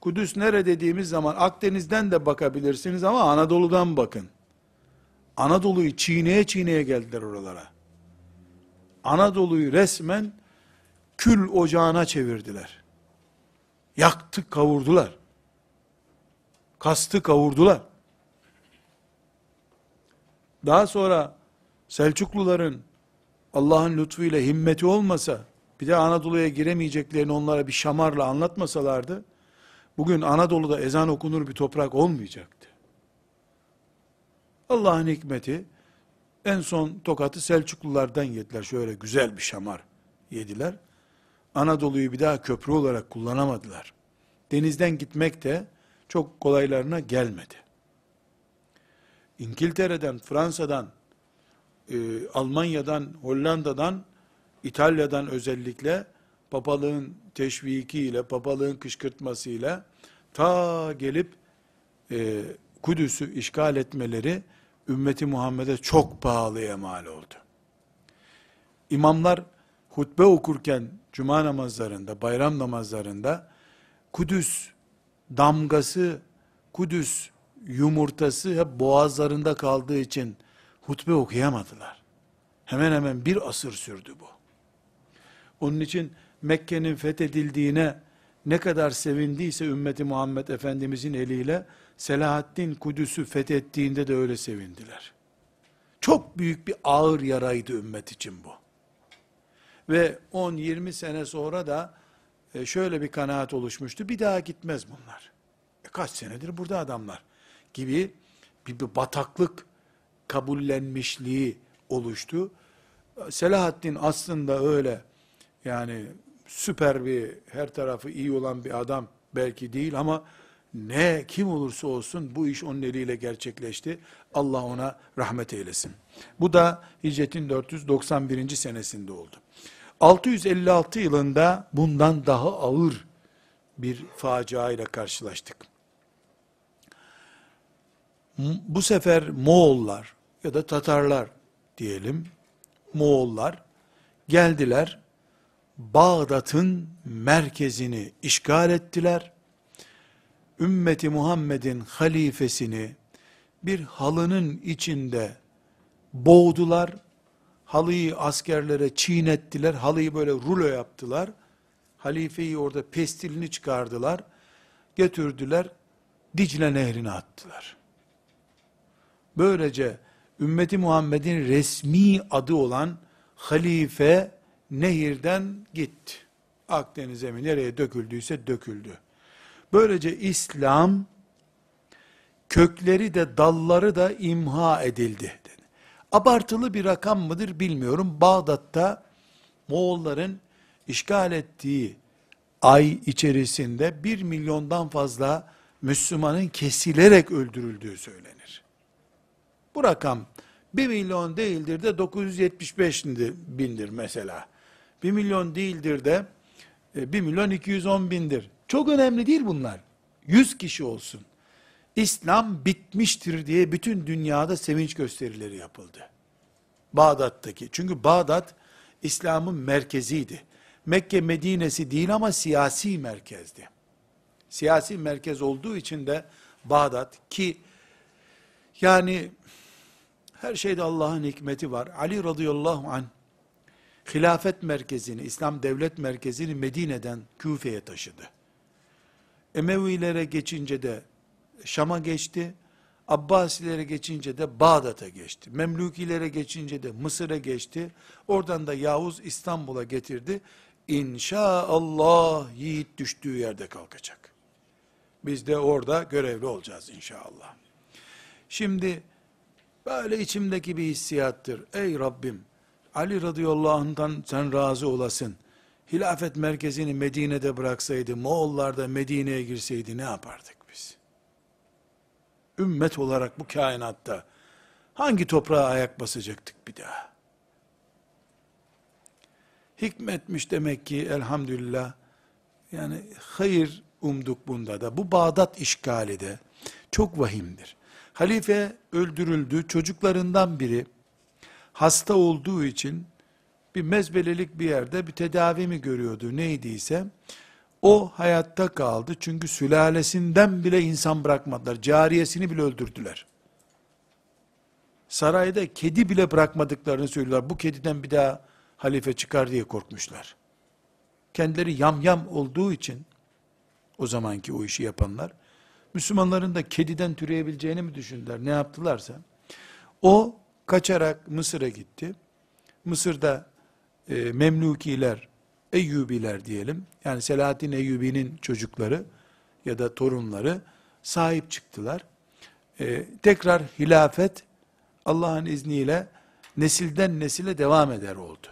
Kudüs nere dediğimiz zaman Akdeniz'den de bakabilirsiniz ama Anadolu'dan bakın. Anadolu'yu çiğneye çiğneye geldiler oralara. Anadolu'yu resmen kül ocağına çevirdiler. Yaktı kavurdular. Kastı kavurdular. Daha sonra Selçukluların Allah'ın lütfuyla himmeti olmasa, bir de Anadolu'ya giremeyeceklerini onlara bir şamarla anlatmasalardı, bugün Anadolu'da ezan okunur bir toprak olmayacaktı. Allah'ın hikmeti, en son tokatı Selçuklulardan yediler. Şöyle güzel bir şamar yediler. Anadolu'yu bir daha köprü olarak kullanamadılar. Denizden gitmek de çok kolaylarına gelmedi. İngiltere'den, Fransa'dan, e, Almanya'dan, Hollanda'dan, İtalya'dan özellikle papalığın teşvikiyle, papalığın kışkırtmasıyla ta gelip e, Kudüs'ü işgal etmeleri ümmeti Muhammed'e çok pahalıya mal oldu. İmamlar hutbe okurken cuma namazlarında, bayram namazlarında Kudüs damgası, Kudüs yumurtası hep boğazlarında kaldığı için hutbe okuyamadılar. Hemen hemen bir asır sürdü bu. Onun için Mekke'nin fethedildiğine ne kadar sevindiyse ümmeti Muhammed Efendimizin eliyle Selahaddin Kudüs'ü fethettiğinde de öyle sevindiler. Çok büyük bir ağır yaraydı ümmet için bu. Ve 10-20 sene sonra da e, şöyle bir kanaat oluşmuştu. Bir daha gitmez bunlar. E kaç senedir burada adamlar gibi bir, bir bataklık kabullenmişliği oluştu. Selahaddin aslında öyle yani süper bir her tarafı iyi olan bir adam belki değil ama ne kim olursa olsun bu iş onun eliyle gerçekleşti. Allah ona rahmet eylesin. Bu da hicretin 491. senesinde oldu. 656 yılında bundan daha ağır bir facia ile karşılaştık. Bu sefer Moğollar ya da Tatarlar diyelim, Moğollar geldiler, Bağdat'ın merkezini işgal ettiler. Ümmeti Muhammed'in halifesini bir halının içinde boğdular. Halıyı askerlere çiğnettiler. Halıyı böyle rulo yaptılar. Halifeyi orada pestilini çıkardılar. Götürdüler. Dicle nehrine attılar. Böylece ümmeti Muhammed'in resmi adı olan halife nehirden gitti. Akdeniz'e mi nereye döküldüyse döküldü. Böylece İslam kökleri de dalları da imha edildi. Abartılı bir rakam mıdır bilmiyorum. Bağdat'ta Moğolların işgal ettiği ay içerisinde bir milyondan fazla Müslümanın kesilerek öldürüldüğü söylenir. Bu rakam 1 milyon değildir de 975 bindir mesela. 1 milyon değildir de 1 e, milyon 210 bindir. Çok önemli değil bunlar. 100 kişi olsun. İslam bitmiştir diye bütün dünyada sevinç gösterileri yapıldı. Bağdat'taki. Çünkü Bağdat İslam'ın merkeziydi. Mekke Medine'si değil ama siyasi merkezdi. Siyasi merkez olduğu için de Bağdat ki yani her şeyde Allah'ın hikmeti var. Ali radıyallahu anh hilafet merkezini, İslam devlet merkezini Medine'den Küfe'ye taşıdı. Emevilere geçince de Şam'a geçti. Abbasilere geçince de Bağdat'a geçti. Memlukilere geçince de Mısır'a geçti. Oradan da Yavuz İstanbul'a getirdi. İnşaallah yiğit düştüğü yerde kalkacak. Biz de orada görevli olacağız inşallah. Şimdi böyle içimdeki bir hissiyattır. Ey Rabbim Ali radıyallahu anh'tan sen razı olasın. Hilafet merkezini Medine'de bıraksaydı, Moğollar da Medine'ye girseydi ne yapardık biz? Ümmet olarak bu kainatta hangi toprağa ayak basacaktık bir daha? Hikmetmiş demek ki elhamdülillah. Yani hayır umduk bunda da. Bu Bağdat işgali de çok vahimdir. Halife öldürüldü. Çocuklarından biri hasta olduğu için bir mezbelelik bir yerde bir tedavi mi görüyordu neydiyse o hayatta kaldı çünkü sülalesinden bile insan bırakmadılar. Cariyesini bile öldürdüler. Sarayda kedi bile bırakmadıklarını söylüyorlar. Bu kediden bir daha halife çıkar diye korkmuşlar. Kendileri yamyam olduğu için o zamanki o işi yapanlar Müslümanların da kediden türeyebileceğini mi düşündüler? Ne yaptılarsa. O kaçarak Mısır'a gitti. Mısır'da e, Memlukiler, Eyyubiler diyelim. Yani Selahaddin Eyyubi'nin çocukları ya da torunları sahip çıktılar. E, tekrar hilafet Allah'ın izniyle nesilden nesile devam eder oldu.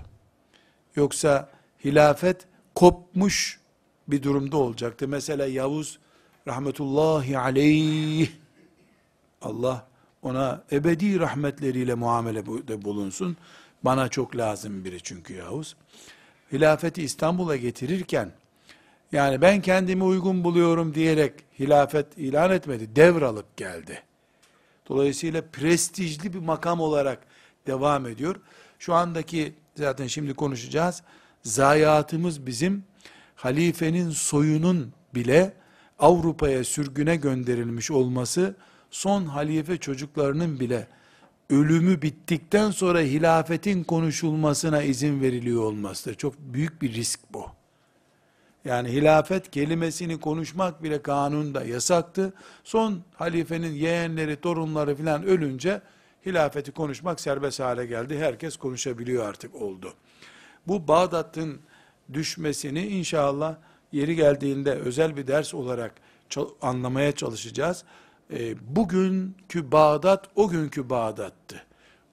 Yoksa hilafet kopmuş bir durumda olacaktı. Mesela Yavuz rahmetullahi aleyh Allah ona ebedi rahmetleriyle muamelede bulunsun. Bana çok lazım biri çünkü Yavuz. Hilafeti İstanbul'a getirirken yani ben kendimi uygun buluyorum diyerek hilafet ilan etmedi. Devralıp geldi. Dolayısıyla prestijli bir makam olarak devam ediyor. Şu andaki zaten şimdi konuşacağız. Zayiatımız bizim halifenin soyunun bile Avrupa'ya sürgüne gönderilmiş olması son halife çocuklarının bile ölümü bittikten sonra hilafetin konuşulmasına izin veriliyor olmasıdır. Çok büyük bir risk bu. Yani hilafet kelimesini konuşmak bile kanunda yasaktı. Son halifenin yeğenleri, torunları filan ölünce hilafeti konuşmak serbest hale geldi. Herkes konuşabiliyor artık oldu. Bu Bağdat'ın düşmesini inşallah yeri geldiğinde özel bir ders olarak anlamaya çalışacağız. E, bugünkü Bağdat o günkü Bağdat'tı.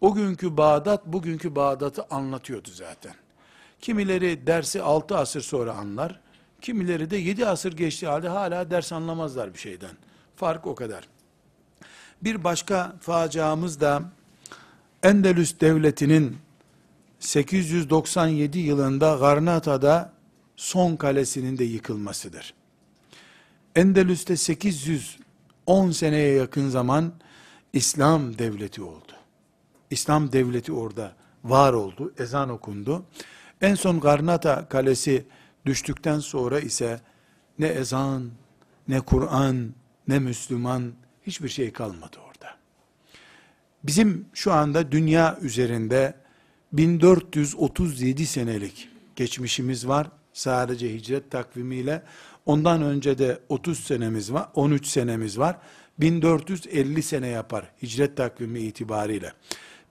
O günkü Bağdat bugünkü Bağdat'ı anlatıyordu zaten. Kimileri dersi 6 asır sonra anlar. Kimileri de 7 asır geçtiği halde hala ders anlamazlar bir şeyden. Fark o kadar. Bir başka faciamız da Endülüs devletinin 897 yılında Garnata'da son kalesinin de yıkılmasıdır. Endülüs'te 810 seneye yakın zaman İslam devleti oldu. İslam devleti orada var oldu, ezan okundu. En son Garnata kalesi düştükten sonra ise ne ezan, ne Kur'an, ne Müslüman hiçbir şey kalmadı orada. Bizim şu anda dünya üzerinde 1437 senelik geçmişimiz var. Sadece hicret takvimiyle. Ondan önce de 30 senemiz var, 13 senemiz var. 1450 sene yapar hicret takvimi itibariyle.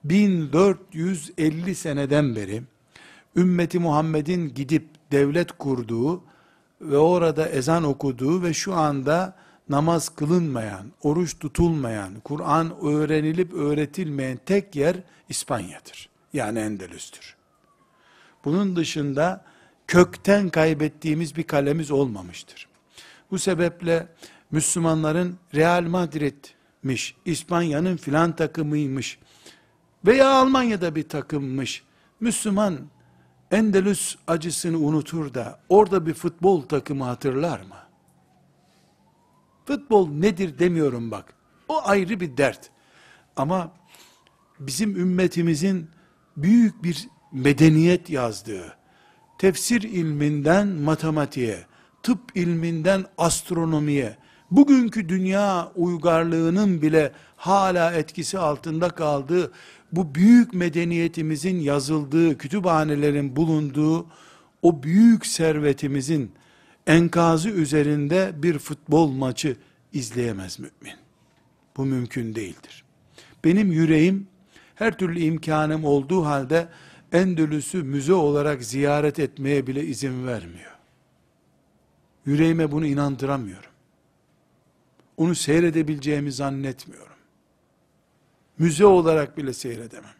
1450 seneden beri ümmeti Muhammed'in gidip devlet kurduğu ve orada ezan okuduğu ve şu anda namaz kılınmayan, oruç tutulmayan, Kur'an öğrenilip öğretilmeyen tek yer İspanya'dır. Yani Endülüs'tür. Bunun dışında kökten kaybettiğimiz bir kalemiz olmamıştır. Bu sebeple Müslümanların Real Madrid'miş, İspanya'nın filan takımıymış veya Almanya'da bir takımmış. Müslüman Endülüs acısını unutur da orada bir futbol takımı hatırlar mı? Futbol nedir demiyorum bak. O ayrı bir dert. Ama bizim ümmetimizin büyük bir medeniyet yazdığı, tefsir ilminden matematiğe, tıp ilminden astronomiye, bugünkü dünya uygarlığının bile hala etkisi altında kaldığı, bu büyük medeniyetimizin yazıldığı, kütüphanelerin bulunduğu, o büyük servetimizin enkazı üzerinde bir futbol maçı izleyemez mümin. Bu mümkün değildir. Benim yüreğim her türlü imkanım olduğu halde Endülüs'ü müze olarak ziyaret etmeye bile izin vermiyor. Yüreğime bunu inandıramıyorum. Onu seyredebileceğimi zannetmiyorum. Müze olarak bile seyredemem.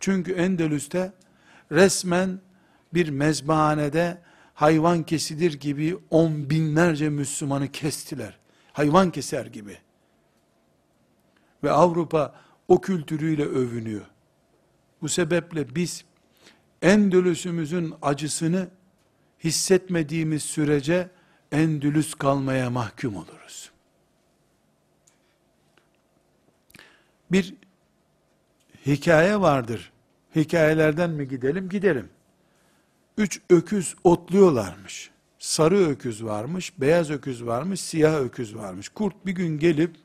Çünkü Endülüs'te resmen bir mezbahanede hayvan kesilir gibi on binlerce Müslümanı kestiler. Hayvan keser gibi. Ve Avrupa o kültürüyle övünüyor. Bu sebeple biz Endülüs'ümüzün acısını hissetmediğimiz sürece Endülüs kalmaya mahkum oluruz. Bir hikaye vardır. Hikayelerden mi gidelim? Gidelim. Üç öküz otluyorlarmış. Sarı öküz varmış, beyaz öküz varmış, siyah öküz varmış. Kurt bir gün gelip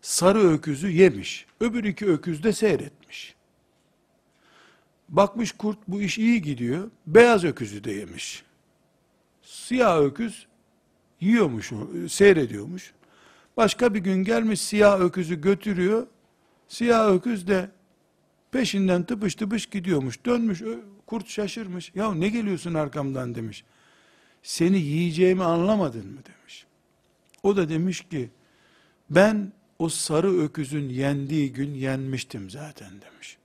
sarı öküzü yemiş. Öbür iki öküz de seyretmiş. Bakmış kurt bu iş iyi gidiyor. Beyaz öküzü de yemiş. Siyah öküz yiyormuş, seyrediyormuş. Başka bir gün gelmiş siyah öküzü götürüyor. Siyah öküz de peşinden tıpış tıpış gidiyormuş. Dönmüş kurt şaşırmış. Ya ne geliyorsun arkamdan demiş. Seni yiyeceğimi anlamadın mı demiş. O da demiş ki ben o sarı öküzün yendiği gün yenmiştim zaten demiş.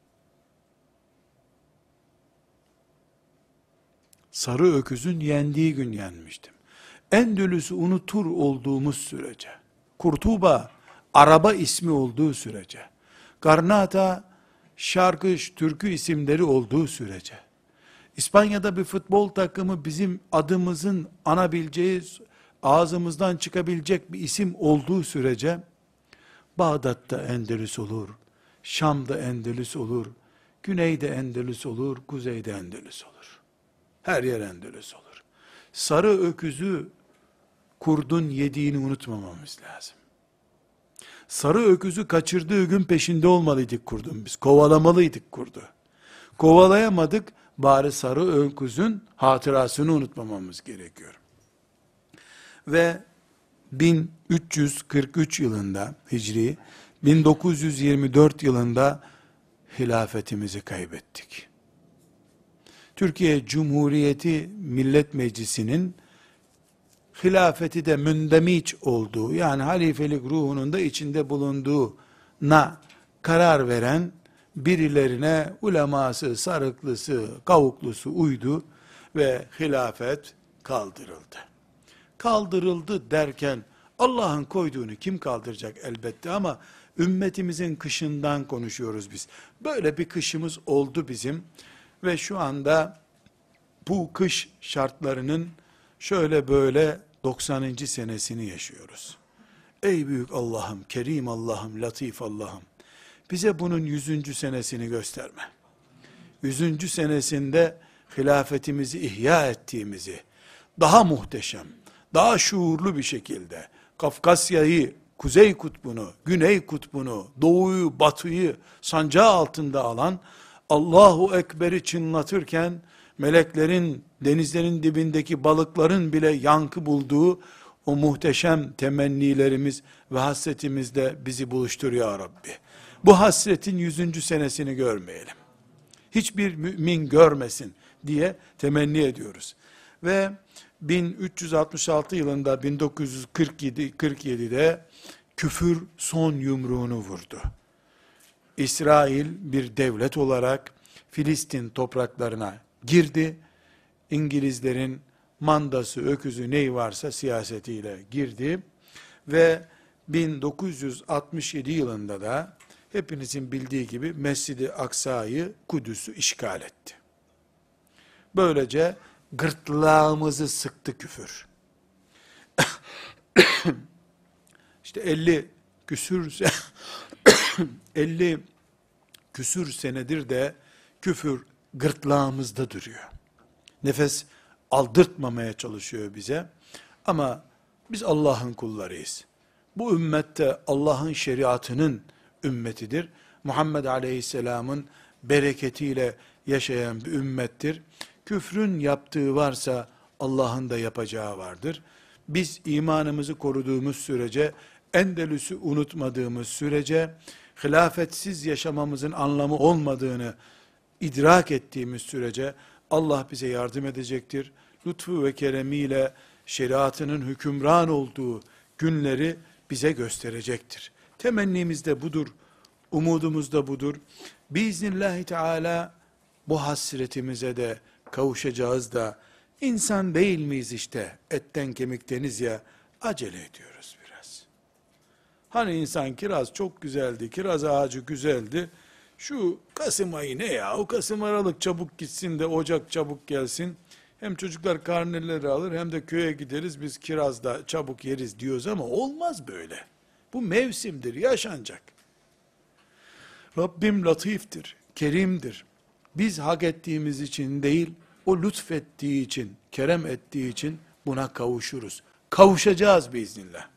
Sarı öküzün yendiği gün yenmiştim. Endülüs'ü unutur olduğumuz sürece, Kurtuba, araba ismi olduğu sürece, Garnata, şarkı, türkü isimleri olduğu sürece, İspanya'da bir futbol takımı bizim adımızın anabileceği, ağzımızdan çıkabilecek bir isim olduğu sürece, Bağdat'ta Endülüs olur, Şam'da Endülüs olur, Güneyde Endülüs olur, Kuzeyde Endülüs olur. Her yer Endülüs olur. Sarı öküzü kurdun yediğini unutmamamız lazım. Sarı öküzü kaçırdığı gün peşinde olmalıydık kurdun biz. Kovalamalıydık kurdu. Kovalayamadık, bari sarı öküzün hatırasını unutmamamız gerekiyor. Ve 1343 yılında Hicri, 1924 yılında hilafetimizi kaybettik. Türkiye Cumhuriyeti Millet Meclisi'nin hilafeti de mündemiç olduğu, yani halifelik ruhunun da içinde bulunduğuna karar veren birilerine uleması, sarıklısı, kavuklusu uydu ve hilafet kaldırıldı. Kaldırıldı derken Allah'ın koyduğunu kim kaldıracak elbette ama ümmetimizin kışından konuşuyoruz biz. Böyle bir kışımız oldu bizim ve şu anda bu kış şartlarının şöyle böyle 90. senesini yaşıyoruz. Ey büyük Allah'ım, kerim Allah'ım, latif Allah'ım, bize bunun 100. senesini gösterme. 100. senesinde hilafetimizi ihya ettiğimizi, daha muhteşem, daha şuurlu bir şekilde, Kafkasya'yı, Kuzey Kutbu'nu, Güney Kutbu'nu, Doğu'yu, Batı'yı sancağı altında alan, Allahu Ekber'i çınlatırken, meleklerin, denizlerin dibindeki balıkların bile yankı bulduğu o muhteşem temennilerimiz ve hasretimizde bizi buluşturuyor Rabbi. Bu hasretin yüzüncü senesini görmeyelim. Hiçbir mümin görmesin diye temenni ediyoruz. Ve 1366 yılında 1947 47'de küfür son yumruğunu vurdu. İsrail bir devlet olarak Filistin topraklarına girdi. İngilizlerin mandası, öküzü neyi varsa siyasetiyle girdi ve 1967 yılında da hepinizin bildiği gibi Mescid-i Aksa'yı, Kudüs'ü işgal etti. Böylece gırtlağımızı sıktı küfür. İşte 50 küsür 50 küsür senedir de küfür gırtlağımızda duruyor. Nefes aldırtmamaya çalışıyor bize. Ama biz Allah'ın kullarıyız. Bu ümmette Allah'ın şeriatının ümmetidir. Muhammed Aleyhisselam'ın bereketiyle yaşayan bir ümmettir. Küfrün yaptığı varsa Allah'ın da yapacağı vardır. Biz imanımızı koruduğumuz sürece, Endelüs'ü unutmadığımız sürece, hilafetsiz yaşamamızın anlamı olmadığını idrak ettiğimiz sürece Allah bize yardım edecektir. Lütfu ve keremiyle şeriatının hükümran olduğu günleri bize gösterecektir. Temennimiz de budur, umudumuz da budur. Biiznillahü Teala bu hasretimize de kavuşacağız da insan değil miyiz işte etten kemikteniz ya acele ediyoruz. Hani insan kiraz çok güzeldi, kiraz ağacı güzeldi. Şu Kasım ayı ne ya? O Kasım Aralık çabuk gitsin de Ocak çabuk gelsin. Hem çocuklar karneleri alır hem de köye gideriz biz kirazda çabuk yeriz diyoruz ama olmaz böyle. Bu mevsimdir, yaşanacak. Rabbim latiftir, kerimdir. Biz hak ettiğimiz için değil, o lütfettiği için, kerem ettiği için buna kavuşuruz. Kavuşacağız biiznillah.